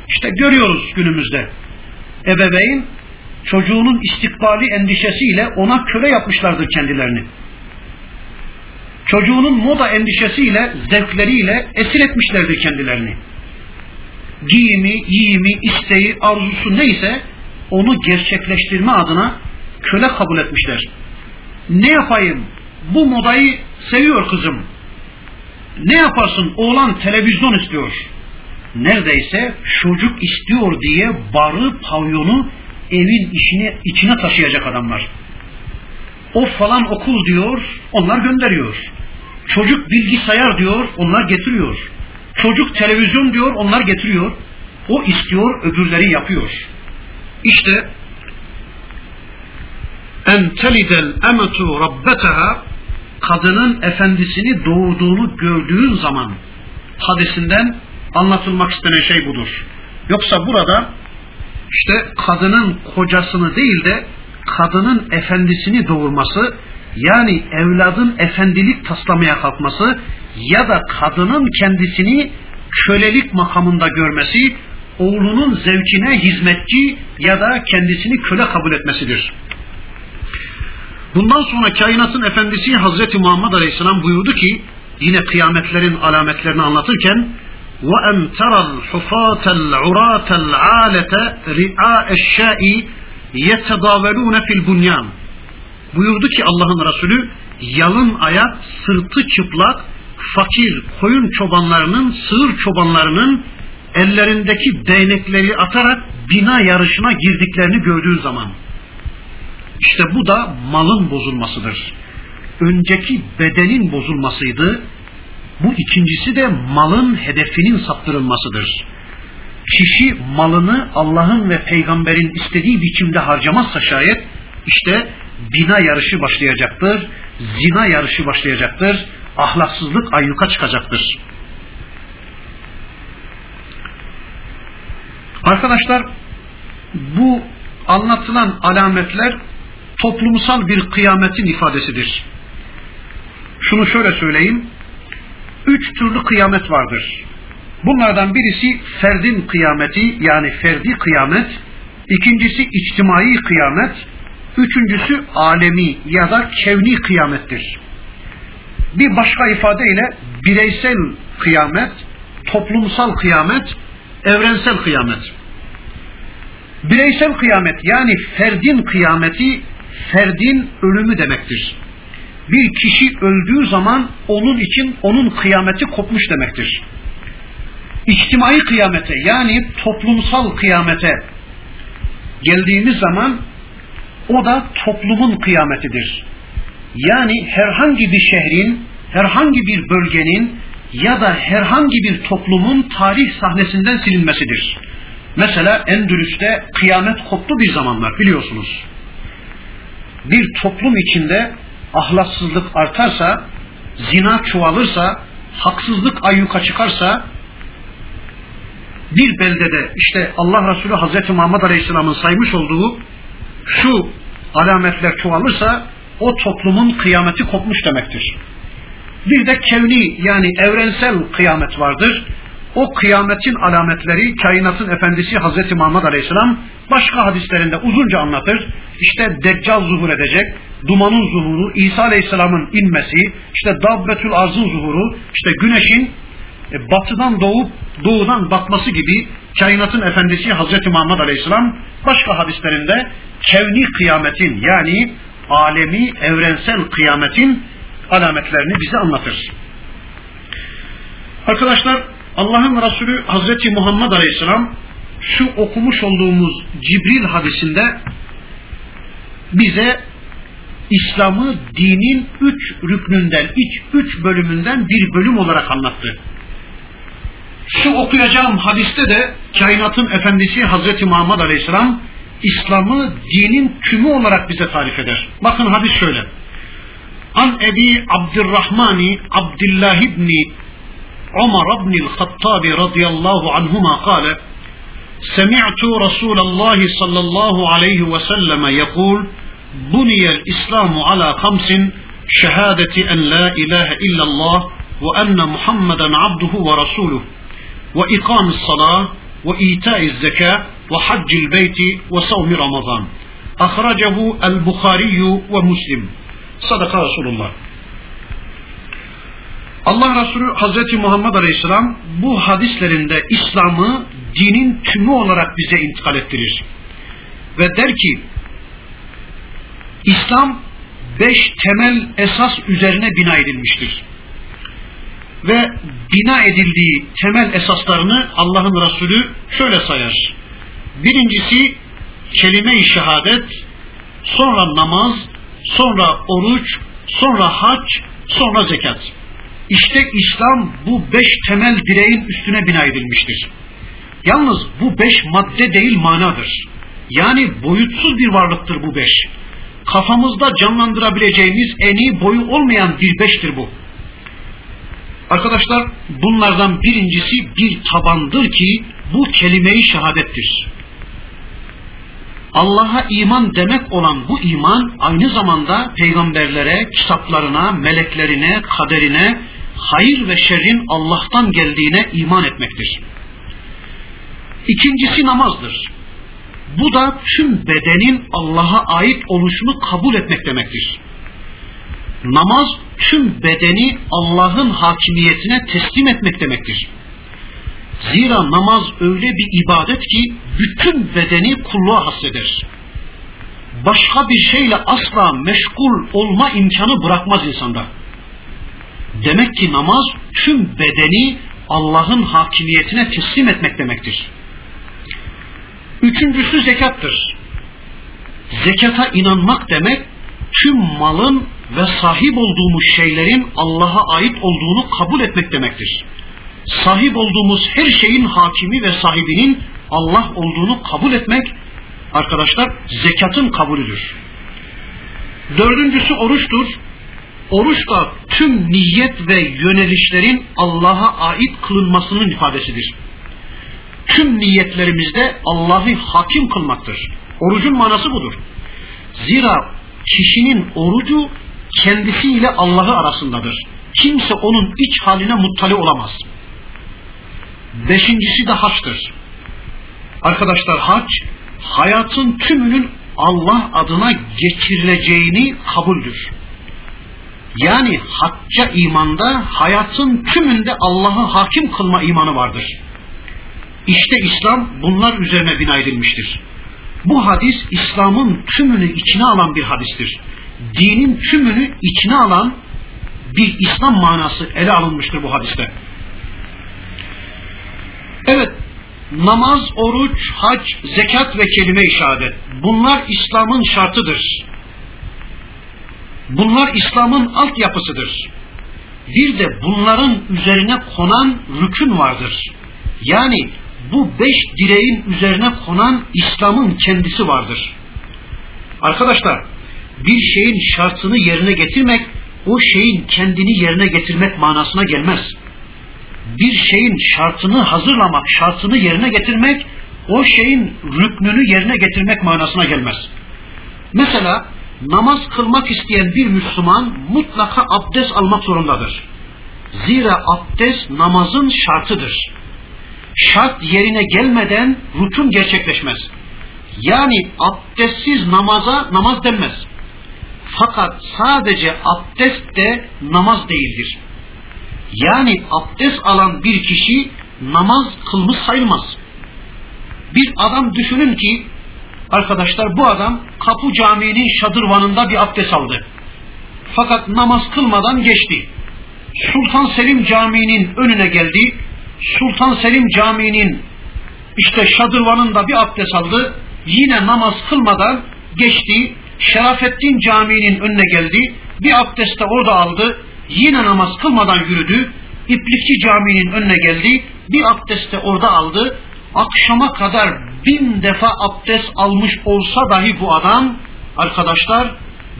İşte görüyoruz günümüzde. Ebeveyn çocuğunun istikbali endişesiyle ona köle yapmışlardır kendilerini. Çocuğunun moda endişesiyle, zevkleriyle esir etmişlerdir kendilerini. Giyimi, yiyimi, isteği, arzusu neyse onu gerçekleştirme adına köle kabul etmişler. Ne yapayım? Bu modayı seviyor kızım. Ne yaparsın? Oğlan televizyon istiyor. Neredeyse çocuk istiyor diye barı, pavyonu evin içine, içine taşıyacak adamlar. O falan okul diyor, onlar gönderiyor. Çocuk bilgisayar diyor, onlar getiriyor. Çocuk televizyon diyor, onlar getiriyor. O istiyor, öbürleri yapıyor. İşte en telidel emetu rabbetaha kadının efendisini doğurduğunu gördüğün zaman hadisinden anlatılmak istenen şey budur. Yoksa burada işte kadının kocasını değil de kadının efendisini doğurması yani evladın efendilik taslamaya kalkması ya da kadının kendisini kölelik makamında görmesi oğlunun zevkine hizmetçi ya da kendisini köle kabul etmesidir. Bundan sonra kainatın efendisi Hazreti Muhammed Aleyhisselam buyurdu ki yine kıyametlerin alametlerini anlatırken وَاَنْ تَرَى الْحُفَاةَ الْعُرَاةَ الْعَالَةَ رِعَاءَ الشَّاءِ يَتَدَاوَلُونَ فِي الْبُنْيَانِ Buyurdu ki Allah'ın Resulü yalın ayak, sırtı çıplak, fakir koyun çobanlarının, sığır çobanlarının ellerindeki değnekleri atarak bina yarışına girdiklerini gördüğü zaman işte bu da malın bozulmasıdır. Önceki bedenin bozulmasıydı. bu ikincisi de malın hedefinin saptırılmasıdır. kişi malını Allah'ın ve peygamberin istediği biçimde harcamazsa şayet işte bina yarışı başlayacaktır, zina yarışı başlayacaktır, ahlaksızlık ayyuka çıkacaktır. Arkadaşlar bu anlatılan alametler toplumsal bir kıyametin ifadesidir. Şunu şöyle söyleyeyim. Üç türlü kıyamet vardır. Bunlardan birisi ferdin kıyameti yani ferdi kıyamet. İkincisi içtimai kıyamet. Üçüncüsü alemi ya da kevni kıyamettir. Bir başka ifadeyle bireysel kıyamet, toplumsal kıyamet, evrensel kıyamet. Bireysel kıyamet yani ferdin kıyameti ferdin ölümü demektir. Bir kişi öldüğü zaman onun için onun kıyameti kopmuş demektir. İçtimai kıyamete yani toplumsal kıyamete geldiğimiz zaman o da toplumun kıyametidir. Yani herhangi bir şehrin, herhangi bir bölgenin ya da herhangi bir toplumun tarih sahnesinden silinmesidir. Mesela Endülüs'te kıyamet koptu bir zamanlar biliyorsunuz. Bir toplum içinde ahlaksızlık artarsa, zina çoğalırsa, haksızlık ayyuka çıkarsa, bir beldede işte Allah Resulü Hazreti Muhammed Aleyhisselam'ın saymış olduğu şu alametler çoğalırsa o toplumun kıyameti kopmuş demektir. Bir de kevni yani evrensel kıyamet vardır. O kıyametin alametleri kainatın efendisi Hazreti Muhammed Aleyhisselam başka hadislerinde uzunca anlatır. İşte Deccal zuhur edecek, dumanın zuhuru, İsa Aleyhisselam'ın inmesi, işte Dabbetül Arz'ın zuhuru, işte güneşin e, batıdan doğup doğudan batması gibi kainatın efendisi Hazreti Muhammed Aleyhisselam başka hadislerinde kevni kıyametin yani alemi evrensel kıyametin alametlerini bize anlatır. Arkadaşlar Allah'ın Resulü Hazreti Muhammed Aleyhisselam şu okumuş olduğumuz Cibril hadisinde bize İslam'ı dinin üç rüknünden, iç üç bölümünden bir bölüm olarak anlattı. Şu okuyacağım hadiste de kainatın efendisi Hazreti Muhammed Aleyhisselam İslam'ı dinin tümü olarak bize tarif eder. Bakın hadis şöyle. An Ebi Abdurrahmani Abdullah ibni Umar ibn el-Hattab radıyallahu anhuma kâle سمعت رسول الله صلى الله عليه وسلم يقول بني الإسلام على خمس شهادة أن لا إله إلا الله وأن محمدا عبده ورسوله وإقام الصلاة وإيتاء الزكاة وحج البيت وصوم رمضان. أخرجه البخاري ومسلم. صدق رسول الله. Allah Resulü Hazreti Muhammed Aleyhisselam bu hadislerinde İslam'ı dinin tümü olarak bize intikal ettirir. Ve der ki İslam beş temel esas üzerine bina edilmiştir ve bina edildiği temel esaslarını Allah'ın Resulü şöyle sayar. Birincisi kelime-i şehadet, sonra namaz, sonra oruç, sonra hac, sonra zekat. İşte İslam bu beş temel direğin üstüne bina edilmiştir. Yalnız bu beş madde değil manadır. Yani boyutsuz bir varlıktır bu beş. Kafamızda canlandırabileceğimiz eni boyu olmayan bir beştir bu. Arkadaşlar bunlardan birincisi bir tabandır ki bu kelime-i şehadettir. Allah'a iman demek olan bu iman aynı zamanda peygamberlere, kitaplarına, meleklerine, kaderine, hayır ve şerrin Allah'tan geldiğine iman etmektir. İkincisi namazdır. Bu da tüm bedenin Allah'a ait oluşunu kabul etmek demektir. Namaz tüm bedeni Allah'ın hakimiyetine teslim etmek demektir. Zira namaz öyle bir ibadet ki bütün bedeni kulluğa hasreder. Başka bir şeyle asla meşgul olma imkanı bırakmaz insanda. Demek ki namaz tüm bedeni Allah'ın hakimiyetine teslim etmek demektir. Üçüncüsü zekattır. Zekata inanmak demek tüm malın ve sahip olduğumuz şeylerin Allah'a ait olduğunu kabul etmek demektir. sahip olduğumuz her şeyin hakimi ve sahibinin Allah olduğunu kabul etmek arkadaşlar zekatın kabulüdür. Dördüncüsü oruçtur. Oruç da tüm niyet ve yönelişlerin Allah'a ait kılınmasının ifadesidir. Tüm niyetlerimizde Allah'ı hakim kılmaktır. Orucun manası budur. Zira kişinin orucu kendisiyle Allah'ı arasındadır. Kimse onun iç haline muttali olamaz. Beşincisi de haçtır. Arkadaşlar hac, hayatın tümünün Allah adına geçirileceğini kabuldür. Yani hacca imanda hayatın tümünde Allah'ı hakim kılma imanı vardır. İşte İslam bunlar üzerine bina edilmiştir. Bu hadis İslam'ın tümünü içine alan bir hadistir. Dinin tümünü içine alan bir İslam manası ele alınmıştır bu hadiste. Evet, namaz, oruç, hac, zekat ve kelime-i şehadet. Bunlar İslam'ın şartıdır. Bunlar İslam'ın altyapısıdır. Bir de bunların üzerine konan rükün vardır. Yani bu beş direğin üzerine konan İslam'ın kendisi vardır. Arkadaşlar bir şeyin şartını yerine getirmek o şeyin kendini yerine getirmek manasına gelmez. Bir şeyin şartını hazırlamak, şartını yerine getirmek o şeyin rüknünü yerine getirmek manasına gelmez. Mesela namaz kılmak isteyen bir Müslüman mutlaka abdest almak zorundadır. Zira abdest namazın şartıdır şart yerine gelmeden rükun gerçekleşmez. Yani abdestsiz namaza namaz denmez. Fakat sadece abdest de namaz değildir. Yani abdest alan bir kişi namaz kılmış sayılmaz. Bir adam düşünün ki arkadaşlar bu adam Kapı Camii'nin şadırvanında bir abdest aldı. Fakat namaz kılmadan geçti. Sultan Selim Camii'nin önüne geldi Sultan Selim Camii'nin işte şadırvanında bir abdest aldı. Yine namaz kılmadan geçti. Şerafettin Camii'nin önüne geldi. Bir abdest de orada aldı. Yine namaz kılmadan yürüdü. İplikçi Camii'nin önüne geldi. Bir abdest de orada aldı. Akşama kadar bin defa abdest almış olsa dahi bu adam arkadaşlar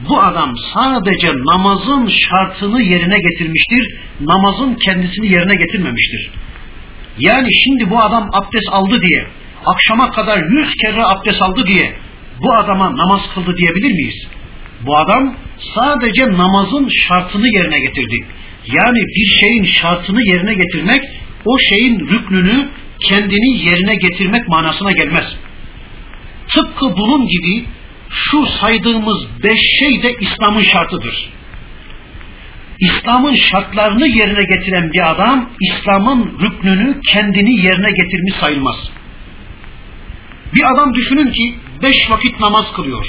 bu adam sadece namazın şartını yerine getirmiştir. Namazın kendisini yerine getirmemiştir. Yani şimdi bu adam abdest aldı diye, akşama kadar yüz kere abdest aldı diye bu adama namaz kıldı diyebilir miyiz? Bu adam sadece namazın şartını yerine getirdi. Yani bir şeyin şartını yerine getirmek, o şeyin rüknünü kendini yerine getirmek manasına gelmez. Tıpkı bunun gibi şu saydığımız beş şey de İslam'ın şartıdır. İslam'ın şartlarını yerine getiren bir adam İslam'ın rüknünü kendini yerine getirmiş sayılmaz. Bir adam düşünün ki beş vakit namaz kılıyor.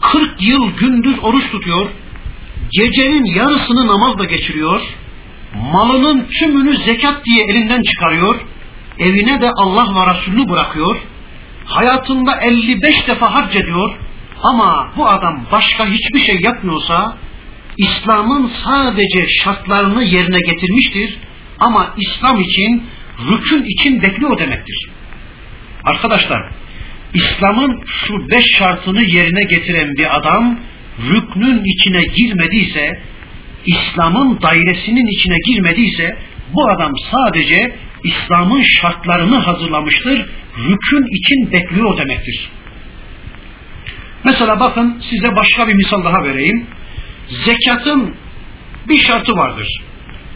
40 yıl gündüz oruç tutuyor. Gecenin yarısını namazla geçiriyor. Malının tümünü zekat diye elinden çıkarıyor. Evine de Allah ve Resulünü bırakıyor. Hayatında 55 defa hac ediyor. Ama bu adam başka hiçbir şey yapmıyorsa İslam'ın sadece şartlarını yerine getirmiştir ama İslam için, rükün için bekliyor demektir. Arkadaşlar, İslam'ın şu beş şartını yerine getiren bir adam, rüknün içine girmediyse, İslam'ın dairesinin içine girmediyse, bu adam sadece İslam'ın şartlarını hazırlamıştır, rükün için bekliyor demektir. Mesela bakın size başka bir misal daha vereyim zekatın bir şartı vardır.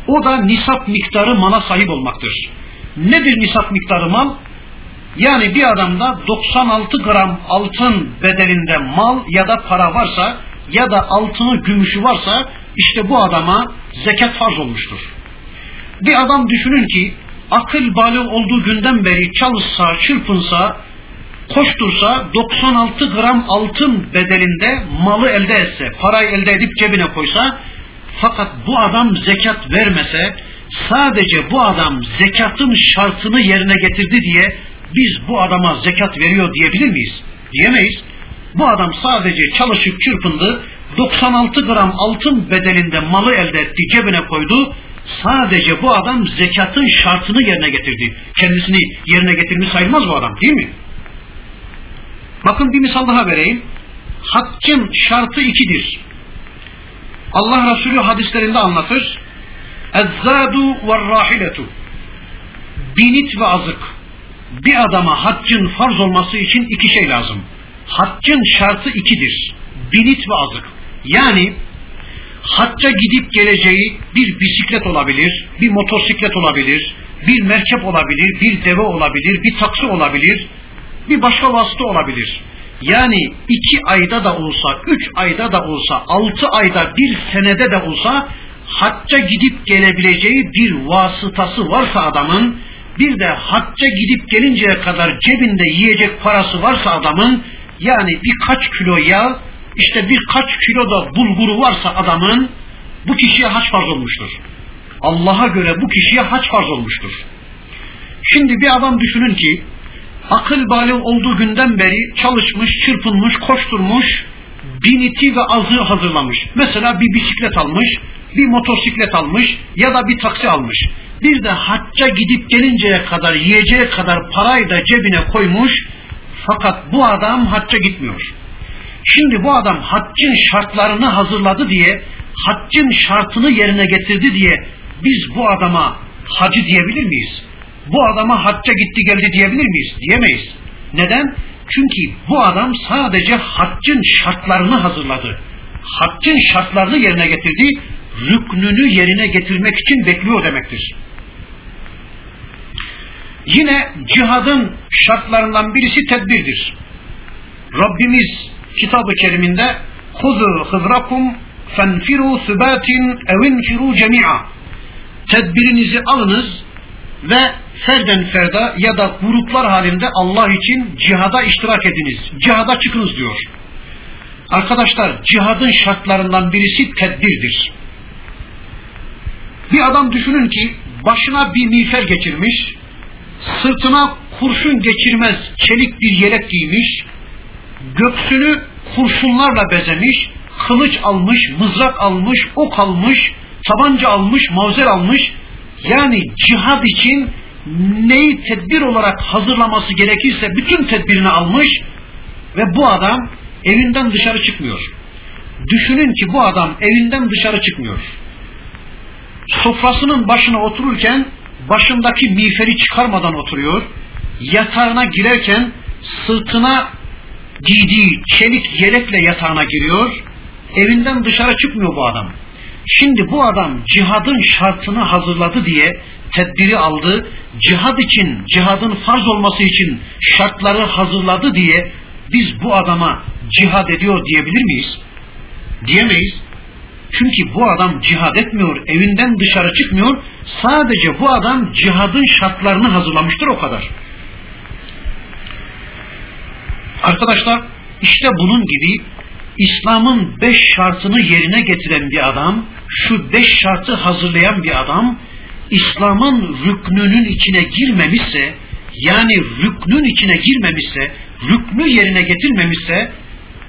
O da nisap miktarı mala sahip olmaktır. Nedir nisap miktarı mal? Yani bir adamda 96 gram altın bedelinde mal ya da para varsa ya da altını gümüşü varsa işte bu adama zekat farz olmuştur. Bir adam düşünün ki akıl balığı olduğu günden beri çalışsa, çırpınsa, koştursa 96 gram altın bedelinde malı elde etse, parayı elde edip cebine koysa fakat bu adam zekat vermese sadece bu adam zekatın şartını yerine getirdi diye biz bu adama zekat veriyor diyebilir miyiz? Diyemeyiz. Bu adam sadece çalışıp çırpındı, 96 gram altın bedelinde malı elde etti, cebine koydu. Sadece bu adam zekatın şartını yerine getirdi. Kendisini yerine getirmiş sayılmaz bu adam değil mi? Bakın bir misal daha vereyim. Haccın şartı ikidir. Allah Resulü hadislerinde anlatır. Ezzadu ve rahiletu. Binit ve azık. Bir adama haccın farz olması için iki şey lazım. Haccın şartı ikidir. Binit ve azık. Yani hacca gidip geleceği bir bisiklet olabilir, bir motosiklet olabilir, bir merkep olabilir, bir deve olabilir, bir taksi olabilir, bir başka vasıta olabilir. Yani iki ayda da olsa, üç ayda da olsa, altı ayda, bir senede de olsa hacca gidip gelebileceği bir vasıtası varsa adamın, bir de hacca gidip gelinceye kadar cebinde yiyecek parası varsa adamın, yani birkaç kilo yağ, işte birkaç kilo da bulguru varsa adamın, bu kişiye haç farz olmuştur. Allah'a göre bu kişiye haç farz olmuştur. Şimdi bir adam düşünün ki, akıl bali olduğu günden beri çalışmış, çırpınmış, koşturmuş, biniti ve azı hazırlamış. Mesela bir bisiklet almış, bir motosiklet almış ya da bir taksi almış. Bir de hacca gidip gelinceye kadar yiyeceği kadar parayı da cebine koymuş. Fakat bu adam hacca gitmiyor. Şimdi bu adam haccın şartlarını hazırladı diye, haccın şartını yerine getirdi diye biz bu adama hacı diyebilir miyiz? Bu adama hacca gitti geldi diyebilir miyiz? Diyemeyiz. Neden? Çünkü bu adam sadece haccın şartlarını hazırladı. Haccın şartlarını yerine getirdi, rüknünü yerine getirmek için bekliyor demektir. Yine cihadın şartlarından birisi tedbirdir. Rabbimiz kitabı keriminde خُذُوا خِذْرَكُمْ فَانْفِرُوا ثُبَاتٍ اَوْ اِنْفِرُوا جَمِيعًا Tedbirinizi alınız ve ferden ferda ya da gruplar halinde Allah için cihada iştirak ediniz. Cihada çıkınız diyor. Arkadaşlar cihadın şartlarından birisi tedbirdir. Bir adam düşünün ki başına bir miğfer geçirmiş, sırtına kurşun geçirmez çelik bir yelek giymiş, göksünü kurşunlarla bezemiş, kılıç almış, mızrak almış, ok almış, tabanca almış, mavzer almış. Yani cihad için neyi tedbir olarak hazırlaması gerekirse bütün tedbirini almış ve bu adam evinden dışarı çıkmıyor. Düşünün ki bu adam evinden dışarı çıkmıyor. Sofrasının başına otururken başındaki miğferi çıkarmadan oturuyor. Yatağına girerken sırtına giydiği çelik yelekle yatağına giriyor. Evinden dışarı çıkmıyor bu adam. Şimdi bu adam cihadın şartını hazırladı diye tedbiri aldı. Cihad için, cihadın farz olması için şartları hazırladı diye biz bu adama cihad ediyor diyebilir miyiz? Diyemeyiz. Çünkü bu adam cihad etmiyor, evinden dışarı çıkmıyor. Sadece bu adam cihadın şartlarını hazırlamıştır o kadar. Arkadaşlar işte bunun gibi İslam'ın beş şartını yerine getiren bir adam, şu beş şartı hazırlayan bir adam, İslam'ın rüknünün içine girmemişse, yani rüknün içine girmemişse, rüknü yerine getirmemişse,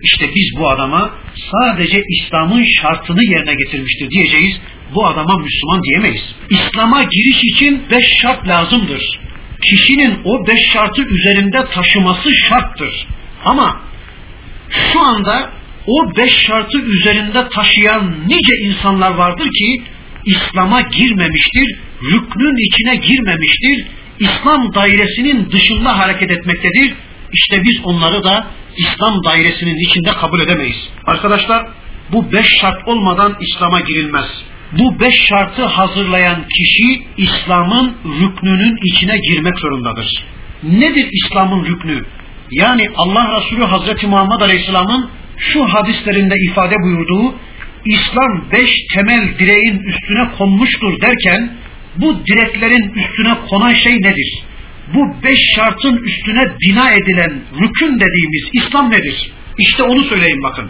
işte biz bu adama sadece İslam'ın şartını yerine getirmiştir diyeceğiz. Bu adama Müslüman diyemeyiz. İslam'a giriş için beş şart lazımdır. Kişinin o beş şartı üzerinde taşıması şarttır. Ama şu anda o beş şartı üzerinde taşıyan nice insanlar vardır ki İslam'a girmemiştir, rüknün içine girmemiştir, İslam dairesinin dışında hareket etmektedir. İşte biz onları da İslam dairesinin içinde kabul edemeyiz. Arkadaşlar bu beş şart olmadan İslam'a girilmez. Bu beş şartı hazırlayan kişi İslam'ın rüknünün içine girmek zorundadır. Nedir İslam'ın rüknü? Yani Allah Resulü Hazreti Muhammed Aleyhisselam'ın şu hadislerinde ifade buyurduğu İslam beş temel direğin üstüne konmuştur derken bu direklerin üstüne konan şey nedir? Bu beş şartın üstüne bina edilen rükün dediğimiz İslam nedir? İşte onu söyleyin bakın.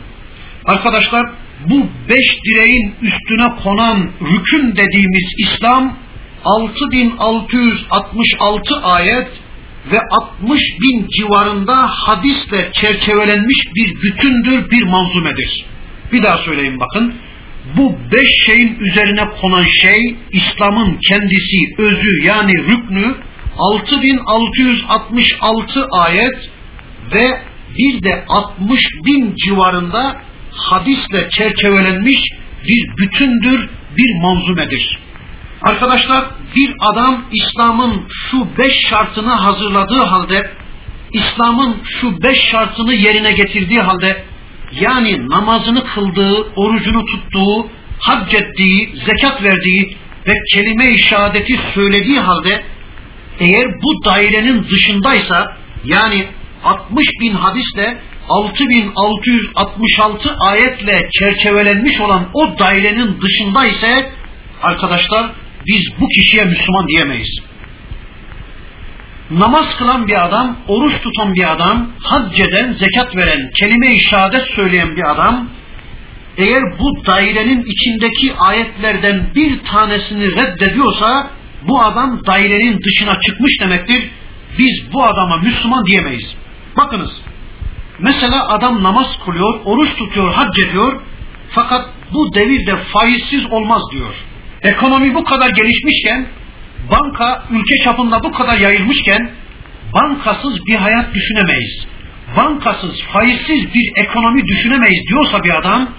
Arkadaşlar bu beş direğin üstüne konan rükün dediğimiz İslam 6666 ayet ve 60 bin civarında hadisle çerçevelenmiş bir bütündür, bir manzumedir. Bir daha söyleyeyim bakın. bu beş şeyin üzerine konan şey İslam'ın kendisi, özü yani rüknü 6666 ayet ve bir de 60 bin civarında hadisle çerçevelenmiş bir bütündür, bir manzumedir. Arkadaşlar bir adam İslam'ın şu beş şartını hazırladığı halde, İslam'ın şu beş şartını yerine getirdiği halde, yani namazını kıldığı, orucunu tuttuğu, hac ettiği, zekat verdiği ve kelime-i şehadeti söylediği halde, eğer bu dairenin dışındaysa, yani 60 bin hadisle 6666 ayetle çerçevelenmiş olan o dairenin dışında ise arkadaşlar biz bu kişiye Müslüman diyemeyiz. Namaz kılan bir adam, oruç tutan bir adam, hac eden, zekat veren, kelime-i şehadet söyleyen bir adam, eğer bu dairenin içindeki ayetlerden bir tanesini reddediyorsa, bu adam dairenin dışına çıkmış demektir. Biz bu adama Müslüman diyemeyiz. Bakınız, mesela adam namaz kılıyor, oruç tutuyor, hac ediyor, fakat bu devirde faizsiz olmaz diyor. Ekonomi bu kadar gelişmişken, banka ülke çapında bu kadar yayılmışken, bankasız bir hayat düşünemeyiz. Bankasız, faizsiz bir ekonomi düşünemeyiz diyorsa bir adam,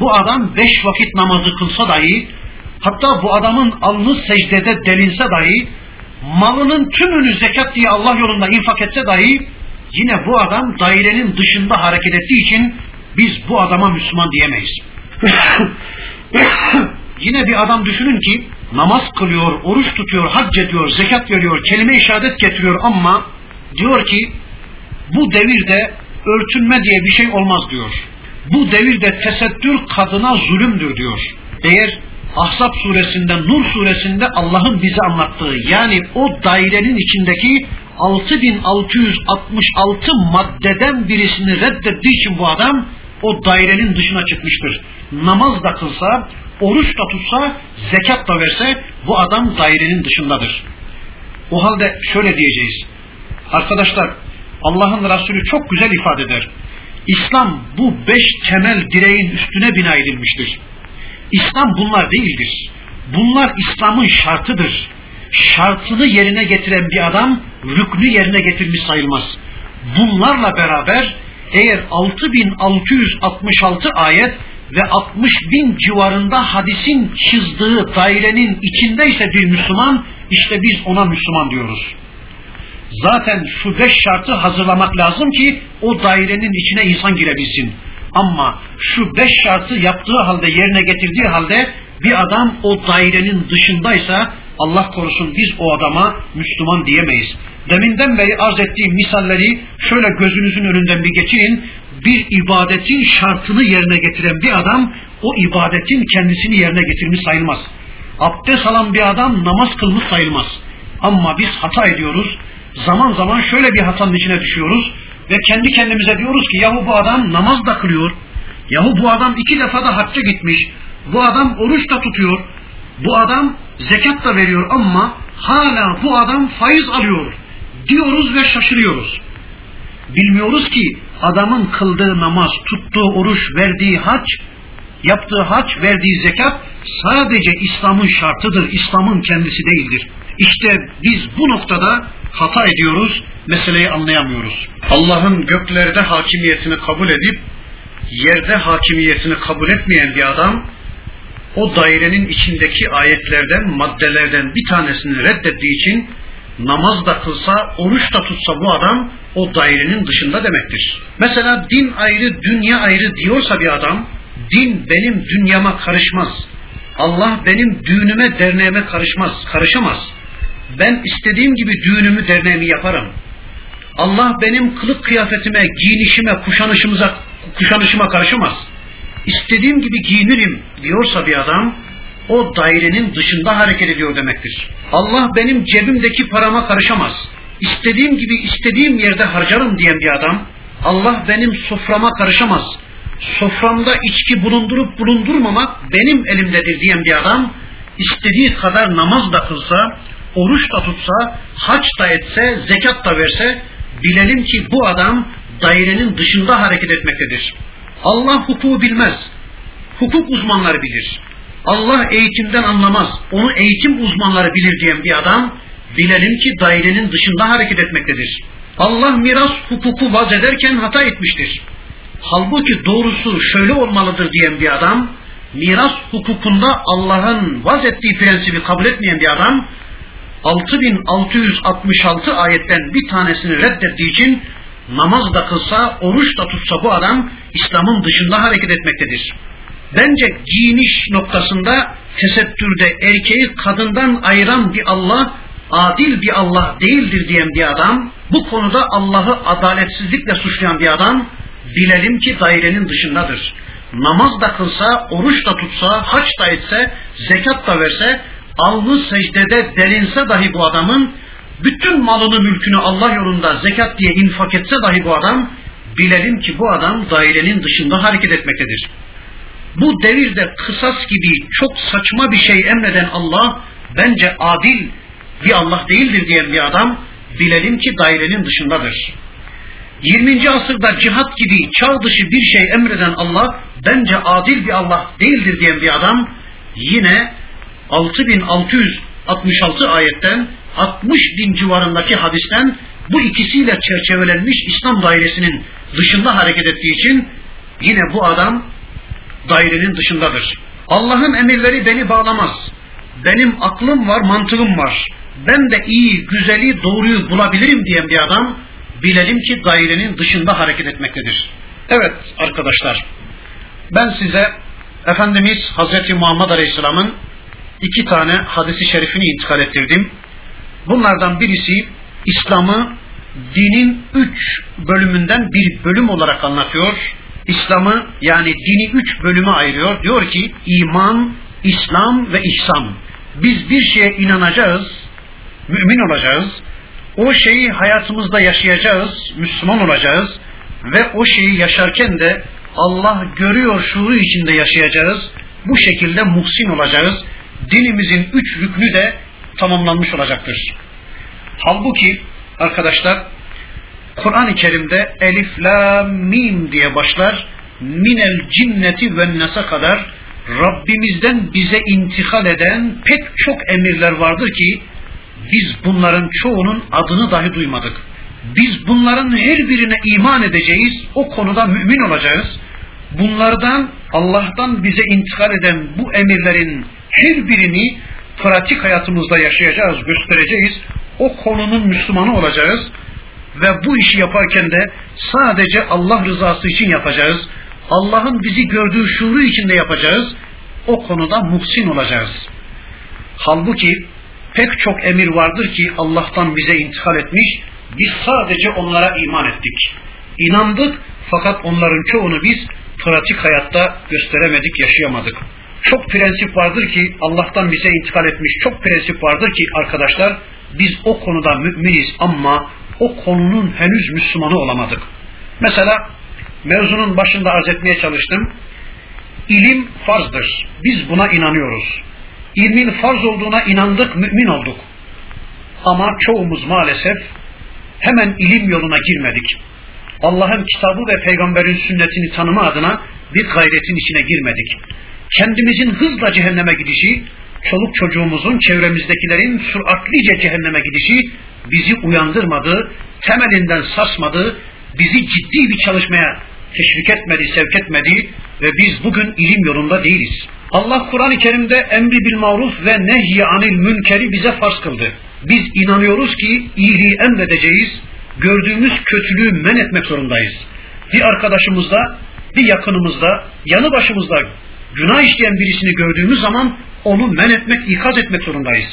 bu adam beş vakit namazı kılsa dahi, hatta bu adamın alnı secdede delinse dahi, malının tümünü zekat diye Allah yolunda infak etse dahi, yine bu adam dairenin dışında hareket ettiği için biz bu adama Müslüman diyemeyiz. Yine bir adam düşünün ki namaz kılıyor, oruç tutuyor, hac ediyor, zekat veriyor, kelime-i şehadet getiriyor ama diyor ki bu devirde örtünme diye bir şey olmaz diyor. Bu devirde tesettür kadına zulümdür diyor. Eğer Ahzab suresinde, Nur suresinde Allah'ın bize anlattığı yani o dairenin içindeki 6666 maddeden birisini reddettiği için bu adam o dairenin dışına çıkmıştır. Namaz da kılsa, oruç da tutsa, zekat da verse bu adam dairenin dışındadır. O halde şöyle diyeceğiz. Arkadaşlar Allah'ın Resulü çok güzel ifade eder. İslam bu beş temel direğin üstüne bina edilmiştir. İslam bunlar değildir. Bunlar İslam'ın şartıdır. Şartını yerine getiren bir adam rüknü yerine getirmiş sayılmaz. Bunlarla beraber eğer 6666 ayet ve 60 bin civarında hadisin çizdiği dairenin içindeyse bir Müslüman, işte biz ona Müslüman diyoruz. Zaten şu beş şartı hazırlamak lazım ki o dairenin içine insan girebilsin. Ama şu beş şartı yaptığı halde, yerine getirdiği halde bir adam o dairenin dışındaysa Allah korusun biz o adama Müslüman diyemeyiz. Deminden beri arz ettiğim misalleri şöyle gözünüzün önünden bir geçirin. Bir ibadetin şartını yerine getiren bir adam o ibadetin kendisini yerine getirmiş sayılmaz. Abdest alan bir adam namaz kılmış sayılmaz. Ama biz hata ediyoruz. Zaman zaman şöyle bir hatanın içine düşüyoruz ve kendi kendimize diyoruz ki yahu bu adam namaz da kılıyor. Yahu bu adam iki defa da hacca gitmiş. Bu adam oruç da tutuyor. Bu adam zekat da veriyor ama hala bu adam faiz alıyor diyoruz ve şaşırıyoruz. Bilmiyoruz ki adamın kıldığı namaz, tuttuğu oruç, verdiği hac, yaptığı hac, verdiği zekat sadece İslam'ın şartıdır, İslam'ın kendisi değildir. İşte biz bu noktada hata ediyoruz, meseleyi anlayamıyoruz. Allah'ın göklerde hakimiyetini kabul edip yerde hakimiyetini kabul etmeyen bir adam o dairenin içindeki ayetlerden, maddelerden bir tanesini reddettiği için namaz da kılsa, oruç da tutsa bu adam o dairenin dışında demektir. Mesela din ayrı, dünya ayrı diyorsa bir adam, din benim dünyama karışmaz. Allah benim düğünüme, derneğime karışmaz, karışamaz. Ben istediğim gibi düğünümü, derneğimi yaparım. Allah benim kılık kıyafetime, giyinişime, kuşanışımıza, kuşanışıma karışamaz. İstediğim gibi giyinirim diyorsa bir adam, o dairenin dışında hareket ediyor demektir. Allah benim cebimdeki parama karışamaz. İstediğim gibi istediğim yerde harcarım diyen bir adam, Allah benim soframa karışamaz. Soframda içki bulundurup bulundurmamak benim elimdedir diyen bir adam, istediği kadar namaz da kılsa, oruç da tutsa, haç da etse, zekat da verse, bilelim ki bu adam dairenin dışında hareket etmektedir. Allah hukuku bilmez. hukuk uzmanları bilir. Allah eğitimden anlamaz, onu eğitim uzmanları bilir diyen bir adam, bilelim ki dairenin dışında hareket etmektedir. Allah miras hukuku vaz ederken hata etmiştir. Halbuki doğrusu şöyle olmalıdır diyen bir adam, miras hukukunda Allah'ın vaz ettiği prensibi kabul etmeyen bir adam, 6666 ayetten bir tanesini reddettiği için namaz da kılsa, oruç da tutsa bu adam İslam'ın dışında hareket etmektedir. Bence giyiniş noktasında tesettürde erkeği kadından ayıran bir Allah, adil bir Allah değildir diyen bir adam, bu konuda Allah'ı adaletsizlikle suçlayan bir adam, bilelim ki dairenin dışındadır. Namaz da kılsa, oruç da tutsa, haç da etse, zekat da verse, alnı secdede delinse dahi bu adamın, bütün malını mülkünü Allah yolunda zekat diye infak etse dahi bu adam, bilelim ki bu adam dairenin dışında hareket etmektedir. Bu devirde kısas gibi çok saçma bir şey emreden Allah, bence adil bir Allah değildir diyen bir adam, bilelim ki dairenin dışındadır. 20. asırda cihat gibi çağ dışı bir şey emreden Allah, bence adil bir Allah değildir diyen bir adam, yine 6666 ayetten 60 bin civarındaki hadisten bu ikisiyle çerçevelenmiş İslam dairesinin dışında hareket ettiği için yine bu adam dairenin dışındadır. Allah'ın emirleri beni bağlamaz. Benim aklım var, mantığım var. Ben de iyi, güzeli, doğruyu bulabilirim diyen bir adam bilelim ki dairenin dışında hareket etmektedir. Evet arkadaşlar, ben size Efendimiz Hazreti Muhammed Aleyhisselam'ın iki tane hadisi şerifini intikal ettirdim. Bunlardan birisi İslam'ı dinin üç bölümünden bir bölüm olarak anlatıyor. İslam'ı yani dini üç bölüme ayırıyor. Diyor ki iman, İslam ve ihsan. Biz bir şeye inanacağız, mümin olacağız. O şeyi hayatımızda yaşayacağız, Müslüman olacağız ve o şeyi yaşarken de Allah görüyor şuuru içinde yaşayacağız. Bu şekilde muhsin olacağız. Dinimizin üç rüknü de tamamlanmış olacaktır. Halbuki arkadaşlar Kur'an-ı Kerim'de Elif, La, Mim diye başlar. Minel cinneti ve nese kadar Rabbimizden bize intikal eden pek çok emirler vardır ki biz bunların çoğunun adını dahi duymadık. Biz bunların her birine iman edeceğiz, o konuda mümin olacağız. Bunlardan Allah'tan bize intikal eden bu emirlerin her birini pratik hayatımızda yaşayacağız, göstereceğiz. O konunun Müslümanı olacağız ve bu işi yaparken de sadece Allah rızası için yapacağız. Allah'ın bizi gördüğü şuuru içinde yapacağız. O konuda muhsin olacağız. Halbuki pek çok emir vardır ki Allah'tan bize intikal etmiş. Biz sadece onlara iman ettik. İnandık fakat onların çoğunu biz pratik hayatta gösteremedik, yaşayamadık. Çok prensip vardır ki Allah'tan bize intikal etmiş çok prensip vardır ki arkadaşlar biz o konuda müminiz ama o konunun henüz Müslümanı olamadık. Mesela mevzunun başında arz etmeye çalıştım. İlim farzdır. Biz buna inanıyoruz. İlmin farz olduğuna inandık, mümin olduk. Ama çoğumuz maalesef hemen ilim yoluna girmedik. Allah'ın kitabı ve peygamberin sünnetini tanıma adına bir gayretin içine girmedik. Kendimizin hızla cehenneme gidişi, çoluk çocuğumuzun, çevremizdekilerin süratlice cehenneme gidişi bizi uyandırmadı, temelinden sarsmadı, bizi ciddi bir çalışmaya teşvik etmedi, sevk etmedi ve biz bugün ilim yolunda değiliz. Allah Kur'an-ı Kerim'de emri bil maruf ve nehy anil münkeri bize farz kıldı. Biz inanıyoruz ki iyiliği emredeceğiz, gördüğümüz kötülüğü men etmek zorundayız. Bir arkadaşımızda, bir yakınımızda, yanı başımızda günah işleyen birisini gördüğümüz zaman onu men etmek, ikaz etmek zorundayız.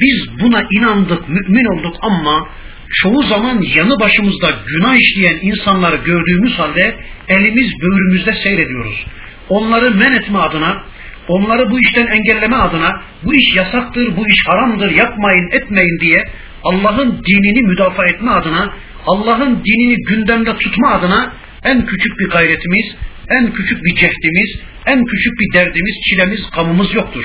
Biz buna inandık, mümin olduk ama çoğu zaman yanı başımızda günah işleyen insanları gördüğümüz halde elimiz böğrümüzde seyrediyoruz. Onları men etme adına, onları bu işten engelleme adına, bu iş yasaktır, bu iş haramdır, yapmayın, etmeyin diye Allah'ın dinini müdafaa etme adına, Allah'ın dinini gündemde tutma adına en küçük bir gayretimiz, en küçük bir cehdimiz, en küçük bir derdimiz, çilemiz, kamımız yoktur.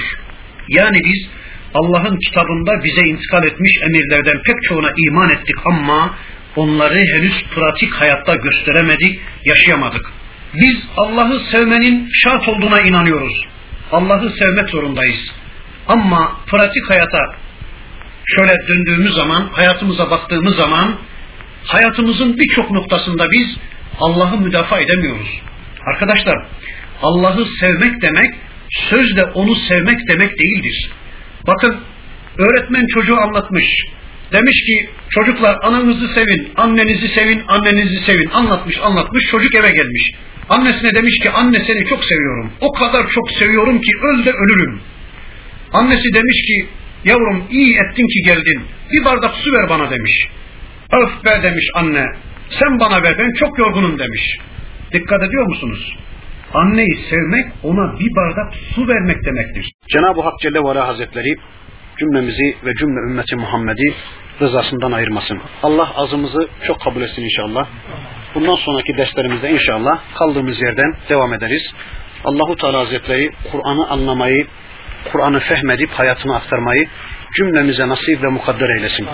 Yani biz Allah'ın kitabında bize intikal etmiş emirlerden pek çoğuna iman ettik ama onları henüz pratik hayatta gösteremedik, yaşayamadık. Biz Allah'ı sevmenin şart olduğuna inanıyoruz. Allah'ı sevmek zorundayız. Ama pratik hayata şöyle döndüğümüz zaman, hayatımıza baktığımız zaman hayatımızın birçok noktasında biz Allah'ı müdafaa edemiyoruz. Arkadaşlar, Allah'ı sevmek demek sözle onu sevmek demek değildir. Bakın öğretmen çocuğu anlatmış. Demiş ki çocuklar ananızı sevin, annenizi sevin, annenizi sevin. Anlatmış anlatmış çocuk eve gelmiş. Annesine demiş ki anne seni çok seviyorum. O kadar çok seviyorum ki öl de ölürüm. Annesi demiş ki yavrum iyi ettin ki geldin. Bir bardak su ver bana demiş. Öf be demiş anne. Sen bana ver ben çok yorgunum demiş. Dikkat ediyor musunuz? Anneyi sevmek ona bir bardak su vermek demektir. Cenab-ı Hak Celle ve Hazretleri cümlemizi ve cümle ümmeti Muhammed'i rızasından ayırmasın. Allah azımızı çok kabul etsin inşallah. Bundan sonraki derslerimizde inşallah kaldığımız yerden devam ederiz. Allahu Teala Hazretleri Kur'an'ı anlamayı, Kur'an'ı fehmedip hayatına aktarmayı cümlemize nasip ve mukadder eylesin.